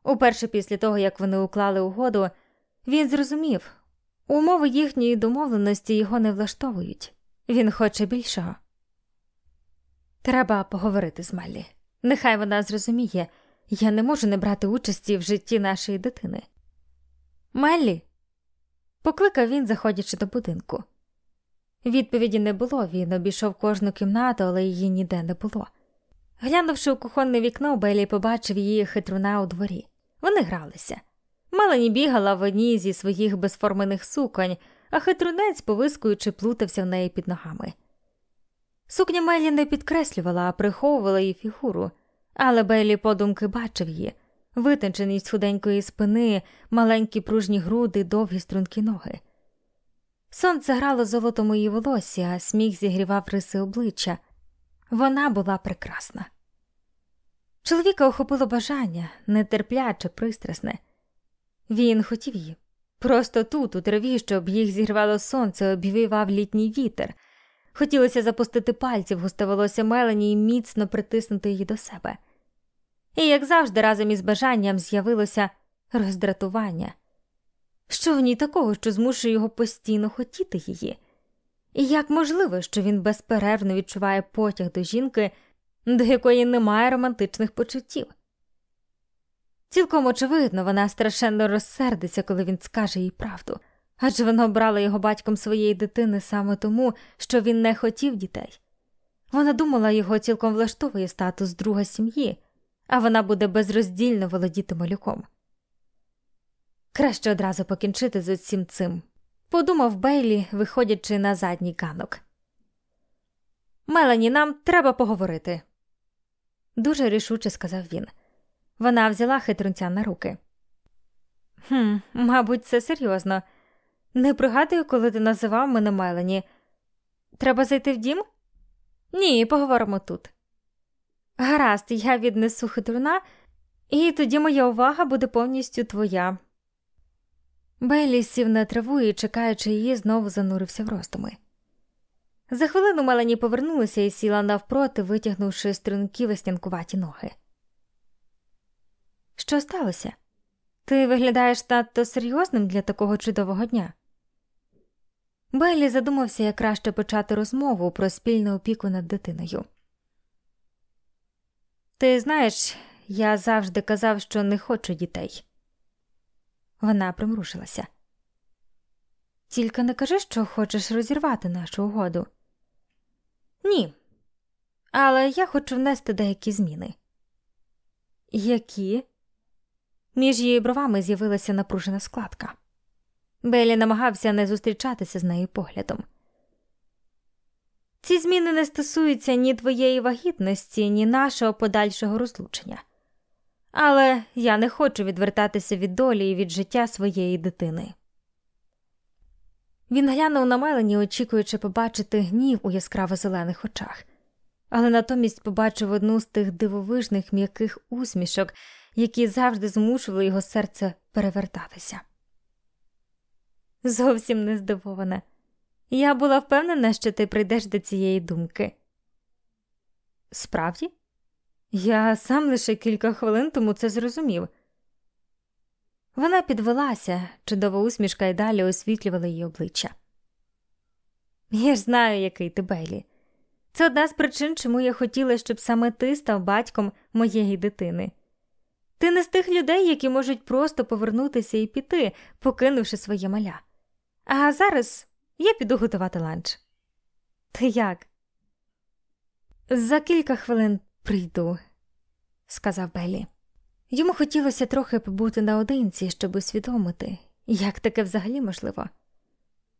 S1: Уперше після того, як вони уклали угоду, він зрозумів умови їхньої домовленості його не влаштовують, він хоче більшого. Треба поговорити з Меллі. Нехай вона зрозуміє, я не можу не брати участі в житті нашої дитини. Меллі, покликав він, заходячи до будинку. Відповіді не було, він обійшов кожну кімнату, але її ніде не було. Глянувши у кухонне вікно, Белі побачив її хитруна у дворі. Вони гралися. Мелані бігала в одній зі своїх безформених суконь, а хитрунець, повискуючи, плутався в неї під ногами. Сукня Мелі не підкреслювала, а приховувала її фігуру, але Белі подумки бачив її. витонченість худенької спини, маленькі пружні груди, довгі стрункі ноги. Сонце грало золотом її волосся, а сміх зігрівав риси обличчя. Вона була прекрасна. Чоловіка охопило бажання, нетерпляче, пристрасне. Він хотів її. Просто тут, у траві, щоб їх зігрівало сонце, обвівав літній вітер. Хотілося запустити пальці в густе волосся Мелані і міцно притиснути її до себе. І, як завжди, разом із бажанням з'явилося роздратування. Що в ній такого, що змушує його постійно хотіти її? І як можливо, що він безперервно відчуває потяг до жінки, до якої немає романтичних почуттів? Цілком очевидно, вона страшенно розсердиться, коли він скаже їй правду, адже вона обрала його батьком своєї дитини саме тому, що він не хотів дітей. Вона думала, його цілком влаштовує статус друга сім'ї, а вона буде безроздільно володіти малюком. Краще одразу покінчити з усім цим, подумав Бейлі, виходячи на задній ганок. Мелані, нам треба поговорити, дуже рішуче сказав він. Вона взяла хитрунця на руки. «Хм, Мабуть, це серйозно. Не пригадую, коли ти називав мене Мелані. Треба зайти в дім? Ні, поговоримо тут. Гаразд, я віднесу хитруна, і тоді моя увага буде повністю твоя. Бейлі сів на траву і, чекаючи її, знову занурився в роздуми. За хвилину Мелані повернулася і сіла навпроти, витягнувши струнки веснянкуваті ноги. Що сталося? Ти виглядаєш надто серйозним для такого чудового дня? Беллі задумався, як краще почати розмову про спільну опіку над дитиною. Ти знаєш, я завжди казав, що не хочу дітей. Вона примрушилася. Тільки не кажи, що хочеш розірвати нашу угоду. Ні, але я хочу внести деякі зміни. Які? Між її бровами з'явилася напружена складка. Белі намагався не зустрічатися з нею поглядом. Ці зміни не стосуються ні твоєї вагітності, ні нашого подальшого розлучення. Але я не хочу відвертатися від долі і від життя своєї дитини. Він глянув на Мелані, очікуючи побачити гнів у яскраво зелених очах, але натомість побачив одну з тих дивовижних м'яких усмішок, які завжди змушували його серце перевертатися. Зовсім не здивована. Я була впевнена, що ти прийдеш до цієї думки. Справді, я сам лише кілька хвилин тому це зрозумів. Вона підвелася, чудова усмішка й далі освітлювала її обличчя. Я ж знаю, який ти Бейлі. Це одна з причин, чому я хотіла, щоб саме ти став батьком моєї дитини. Ти не з тих людей, які можуть просто повернутися і піти, покинувши своє маля. А зараз я піду готувати ланч. Ти як? За кілька хвилин прийду, сказав Беллі. Йому хотілося трохи побути наодинці, щоб усвідомити, як таке взагалі можливо.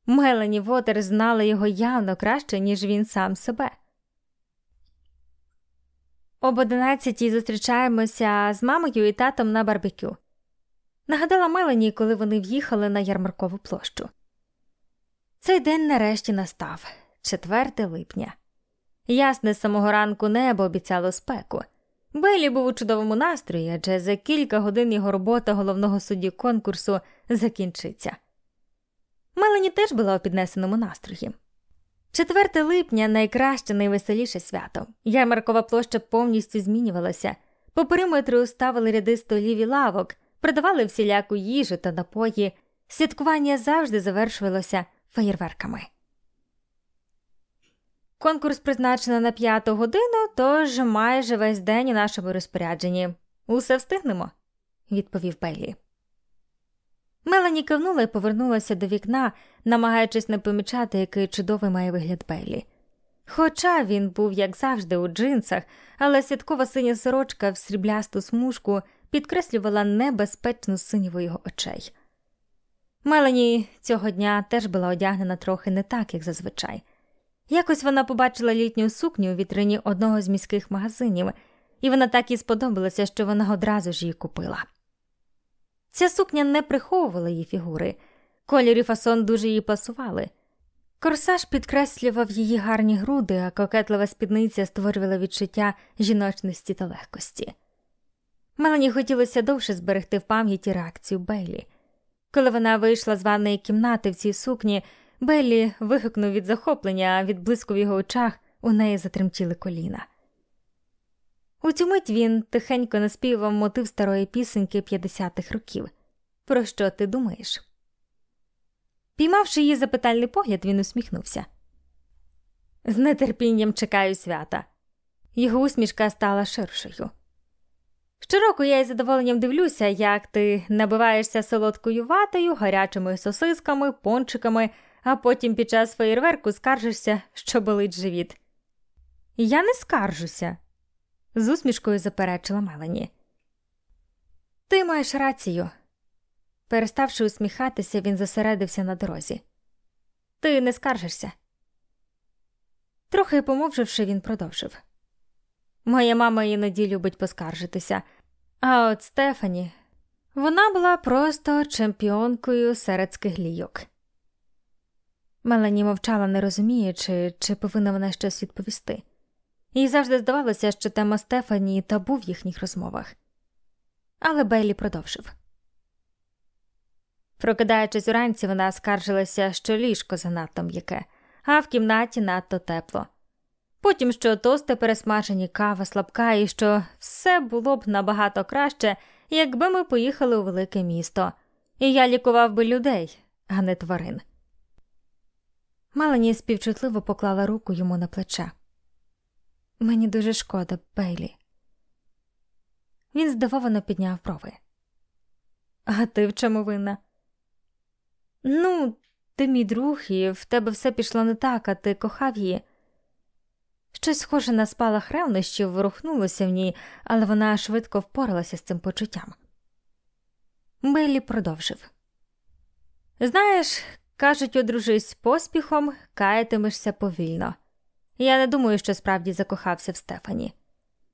S1: Мелані Вотер знала його явно краще, ніж він сам себе. Об одинадцятій зустрічаємося з мамою і татом на барбекю. Нагадала Мелані, коли вони в'їхали на ярмаркову площу. Цей день нарешті настав 4 липня. Ясне з самого ранку небо обіцяло спеку. Белі був у чудовому настрої, адже за кілька годин його робота головного судді конкурсу закінчиться. Мелані теж була у піднесеному настрої. 4 липня найкраще, найвеселіше свято. Ярмаркова площа повністю змінювалася. По периметру ставили ряди столів і лавок, продавали всіляку їжу та напої. Святкування завжди завершувалося феєрверками. Конкурс призначено на п'яту годину, тож майже весь день у нашому розпорядженні. Усе встигнемо, відповів Беллі. Мелані кивнула і повернулася до вікна, намагаючись не помічати, який чудовий має вигляд Беллі. Хоча він був, як завжди, у джинсах, але святкова синя сорочка в сріблясту смужку підкреслювала небезпечну синіву його очей. Мелані цього дня теж була одягнена трохи не так, як зазвичай. Якось вона побачила літню сукню у вітрині одного з міських магазинів і вона так і сподобалася, що вона одразу ж її купила. Ця сукня не приховувала її фігури, колір і фасон дуже їй пасували. Корсаж підкреслював її гарні груди, а кокетлива спідниця створювала відчуття жіночності та легкості. Мелані хотілося довше зберегти в пам'яті реакцію Бейлі. Коли вона вийшла з ванної кімнати в цій сукні, Беллі вигукнув від захоплення, а від блиску в його очах у неї затремтіли коліна. У цю мить він тихенько наспівав мотив старої пісеньки 50-х років. Про що ти думаєш? Піймавши її запитальний погляд, він усміхнувся. З нетерпінням чекаю свята. Його усмішка стала ширшою. Щороку я із задоволенням дивлюся, як ти набиваєшся солодкою ватою, гарячими сосисками, пончиками, а потім під час феєрверку скаржишся, що болить живіт. Я не скаржуся, з усмішкою заперечила Мелані. Ти маєш рацію. Переставши усміхатися, він зосередився на дорозі. Ти не скаржишся. Трохи помовчавши, він продовжив. Моя мама іноді любить поскаржитися, а от Стефані вона була просто чемпіонкою серед скиглійок. Мелані мовчала, не розуміючи, чи повинна вона щось відповісти. Їй завжди здавалося, що тема Стефані табу в їхніх розмовах. Але Бейлі продовжив. Прокидаючись уранці, вона скаржилася, що ліжко занадто м'яке, а в кімнаті надто тепло. Потім, що тости пересмажені, кава слабка, і що все було б набагато краще, якби ми поїхали у велике місто, і я лікував би людей, а не тварин. Малені співчутливо поклала руку йому на плече. Мені дуже шкода, Бейлі. Він здивовано підняв брови. А ти в чому винна? Ну, ти мій друг, і в тебе все пішло не так, а ти кохав її. Щось схоже на спалах ревнощів ворухнулося в ній, але вона швидко впоралася з цим почуттям. Бейлі продовжив. Знаєш, кажуть, одружись поспіхом, каятимешся повільно. Я не думаю, що справді закохався в Стефані.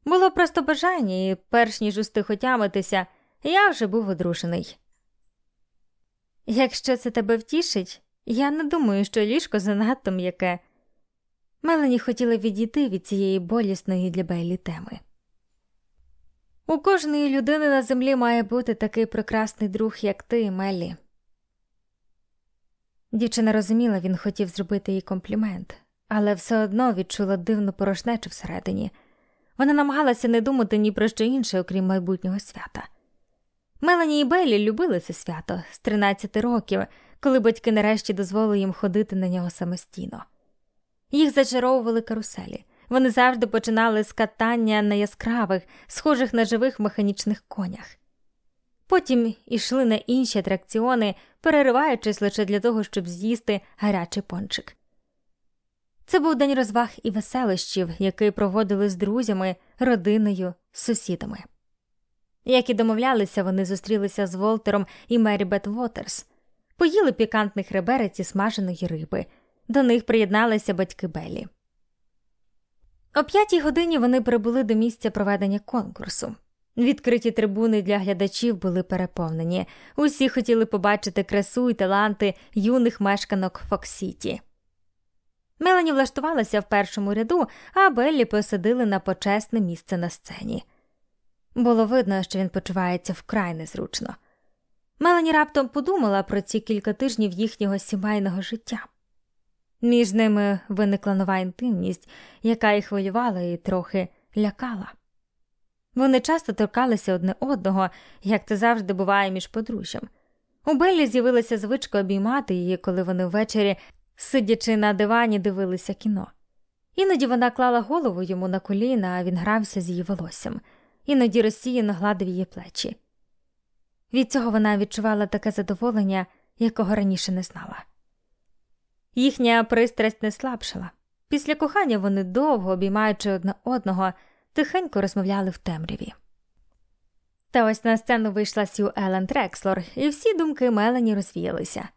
S1: Було просто бажання, і перш ніж устиг отямитися, я вже був одружений. Якщо це тебе втішить, я не думаю, що ліжко занадто м'яке. Мелані хотіла відійти від цієї болісної для Бейлі теми. У кожної людини на землі має бути такий прекрасний друг, як ти, Меллі. Дівчина розуміла, він хотів зробити їй комплімент, але все одно відчула дивну порожнечу всередині. Вона намагалася не думати ні про що інше, окрім майбутнього свята. Мелані і Бейлі любили це свято з 13 років, коли батьки нарешті дозволили їм ходити на нього самостійно. Їх зачаровували каруселі. Вони завжди починали з катання на яскравих, схожих на живих механічних конях. Потім ішли на інші атракціони, перериваючись лише для того, щоб з'їсти гарячий пончик. Це був день розваг і веселощів, який проводили з друзями, родиною, сусідами. Як і домовлялися, вони зустрілися з Волтером і Мері Бет Вотерс, поїли пікантних реберець смаженої риби. До них приєдналися батьки Белі. О п'ятій годині вони прибули до місця проведення конкурсу. Відкриті трибуни для глядачів були переповнені. Усі хотіли побачити красу і таланти юних мешканок Фоксіті. Мелані влаштувалася в першому ряду, а Беллі посадили на почесне місце на сцені. Було видно, що він почувається вкрай незручно. Мелані раптом подумала про ці кілька тижнів їхнього сімейного життя. Між ними виникла нова інтимність, яка їх хвилювала і трохи лякала. Вони часто торкалися одне одного, як це завжди буває між подружжям. У Беллі з'явилася звичка обіймати її, коли вони ввечері, сидячи на дивані, дивилися кіно. Іноді вона клала голову йому на коліна, а він грався з її волоссям, іноді розсіяно гладив її плечі. Від цього вона відчувала таке задоволення, якого раніше не знала. Їхня пристрасть не слабшала. Після кохання вони довго, обіймаючи одне одного, тихенько розмовляли в темряві. Та ось на сцену вийшла Сью Елен Трекслор, і всі думки Мелані розвіялися.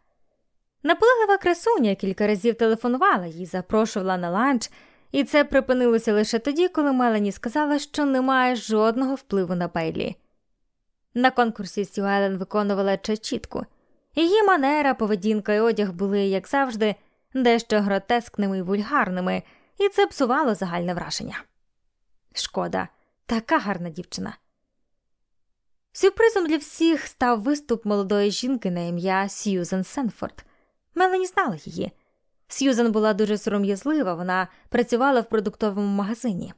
S1: Наполеглива красуня кілька разів телефонувала їй, запрошувала на ланч, і це припинилося лише тоді, коли Мелані сказала, що не має жодного впливу на Бейлі. На конкурсі Сюелен виконувала чечітку. Її манера, поведінка і одяг були, як завжди, дещо гротескними і вульгарними, і це псувало загальне враження. Шкода, така гарна дівчина. Сюрпризом для всіх став виступ молодої жінки на ім'я Сьюзен Сенфорд. Мелані знала її. Сьюзен була дуже сором'язлива, вона працювала в продуктовому магазині.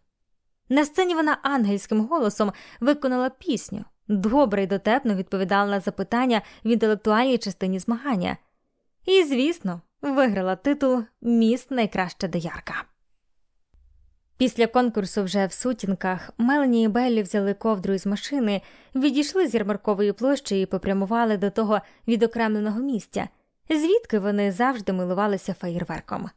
S1: На сцені вона ангельським голосом виконала пісню, добре й дотепно відповідала на запитання в інтелектуальній частині змагання. І, звісно, виграла титул Міст найкраща доярка. Після конкурсу вже в сутінках Мелані і Беллі взяли ковдру із машини, відійшли з ярмаркової площі і попрямували до того відокремленого місця, звідки вони завжди милувалися феєрверком.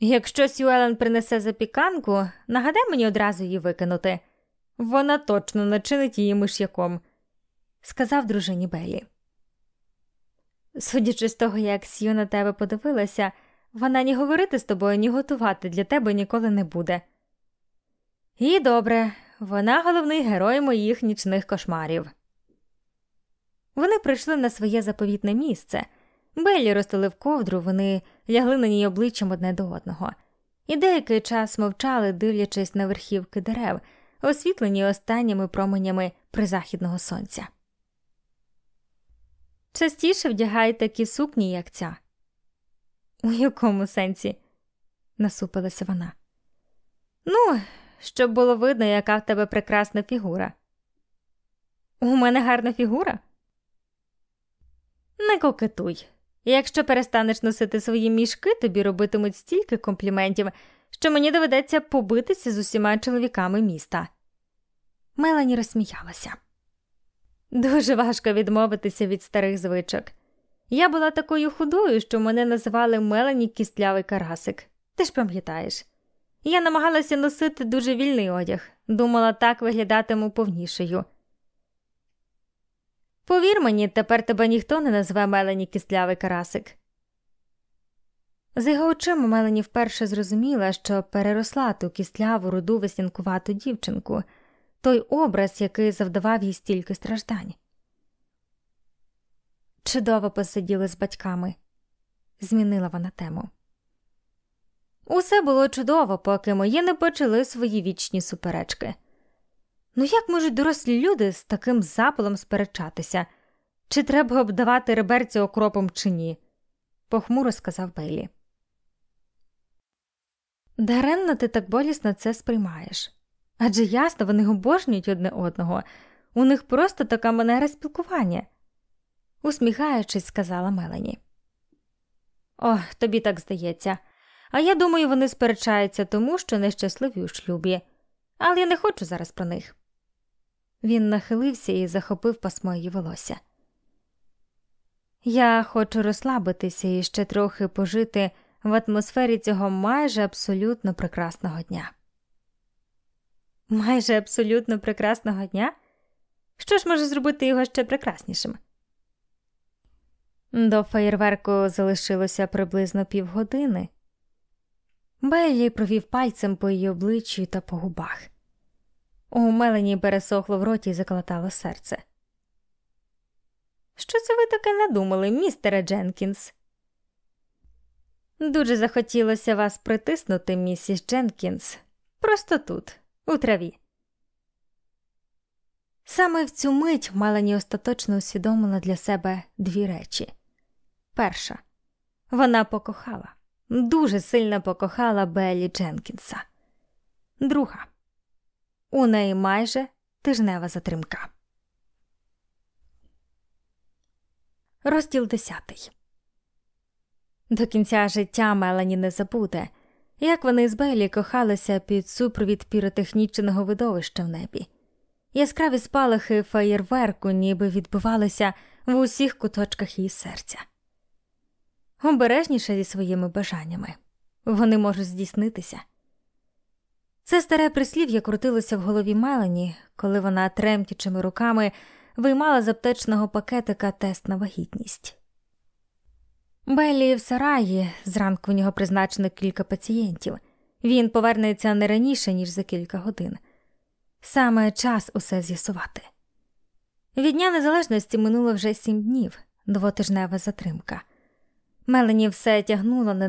S1: Якщо Сюелен принесе запіканку, нагадай мені одразу її викинути. Вона точно начинить її миш'яком, сказав дружині Беллі. Судячи з того, як Сью на тебе подивилася, вона ні говорити з тобою, ні готувати для тебе ніколи не буде. І добре, вона головний герой моїх нічних кошмарів. Вони прийшли на своє заповітне місце. Беллі розстелив ковдру, вони лягли на ній обличчям одне до одного, і деякий час мовчали, дивлячись на верхівки дерев, освітлені останніми променями призахідного сонця. Частіше вдягай такі сукні, як ця. У якому сенсі? насупилася вона. Ну, щоб було видно, яка в тебе прекрасна фігура. У мене гарна фігура? Не кокетуй. Якщо перестанеш носити свої мішки, тобі робитимуть стільки компліментів, що мені доведеться побитися з усіма чоловіками міста. Мелані розсміялася. Дуже важко відмовитися від старих звичок. Я була такою худою, що мене називали Мелані кістлявий карасик. Ти ж пам'ятаєш. Я намагалася носити дуже вільний одяг, думала, так виглядатиму повнішою. Повір мені, тепер тебе ніхто не назве Мелані кістлявий карасик. За його очима Мелані вперше зрозуміла, що переросла ту кістляву руду веснянкувату дівчинку, той образ, який завдавав їй стільки страждань. Чудово посиділи з батьками, змінила вона тему. Усе було чудово, поки мої не почали свої вічні суперечки. Ну як можуть дорослі люди з таким запалом сперечатися? Чи треба обдавати реберці окропом, чи ні? похмуро сказав Бейлі. Даремно ти так болісно це сприймаєш. Адже ясно, вони обожнюють одне одного, у них просто така манера спілкування усміхаючись, сказала Мелані. О, тобі так здається. А я думаю, вони сперечаються тому, що нещасливі у шлюбі, але я не хочу зараз про них. Він нахилився і захопив пасмо її волосся. Я хочу розслабитися і ще трохи пожити в атмосфері цього майже абсолютно прекрасного дня. Майже абсолютно прекрасного дня? Що ж може зробити його ще прекраснішим? До феєрверку залишилося приблизно півгодини. Беллі провів пальцем по її обличчю та по губах. У Мелені пересохло в роті і заколотало серце. Що це ви таке надумали, містере Дженкінс? Дуже захотілося вас притиснути, місіс Дженкінс, просто тут, у траві. Саме в цю мить Мелані остаточно усвідомила для себе дві речі. Перша вона покохала, дуже сильно покохала Беллі Дженкінса. Друга у неї майже тижнева затримка. Розділ десятий. До кінця життя Мелані не забуде, як вони з Беллі кохалися під супровід піротехнічного видовища в небі. Яскраві спалахи феєрверку ніби відбувалися в усіх куточках її серця обережніше зі своїми бажаннями вони можуть здійснитися. Це старе прислів'я крутилося в голові Мелані, коли вона тремтячими руками виймала з аптечного пакетика тест на вагітність. Беллі в сараї, зранку в нього призначено кілька пацієнтів. Він повернеться не раніше, ніж за кілька годин. Саме час усе з'ясувати. Від Дня Незалежності минуло вже сім днів, двотижнева затримка. Мелені все тягнула, не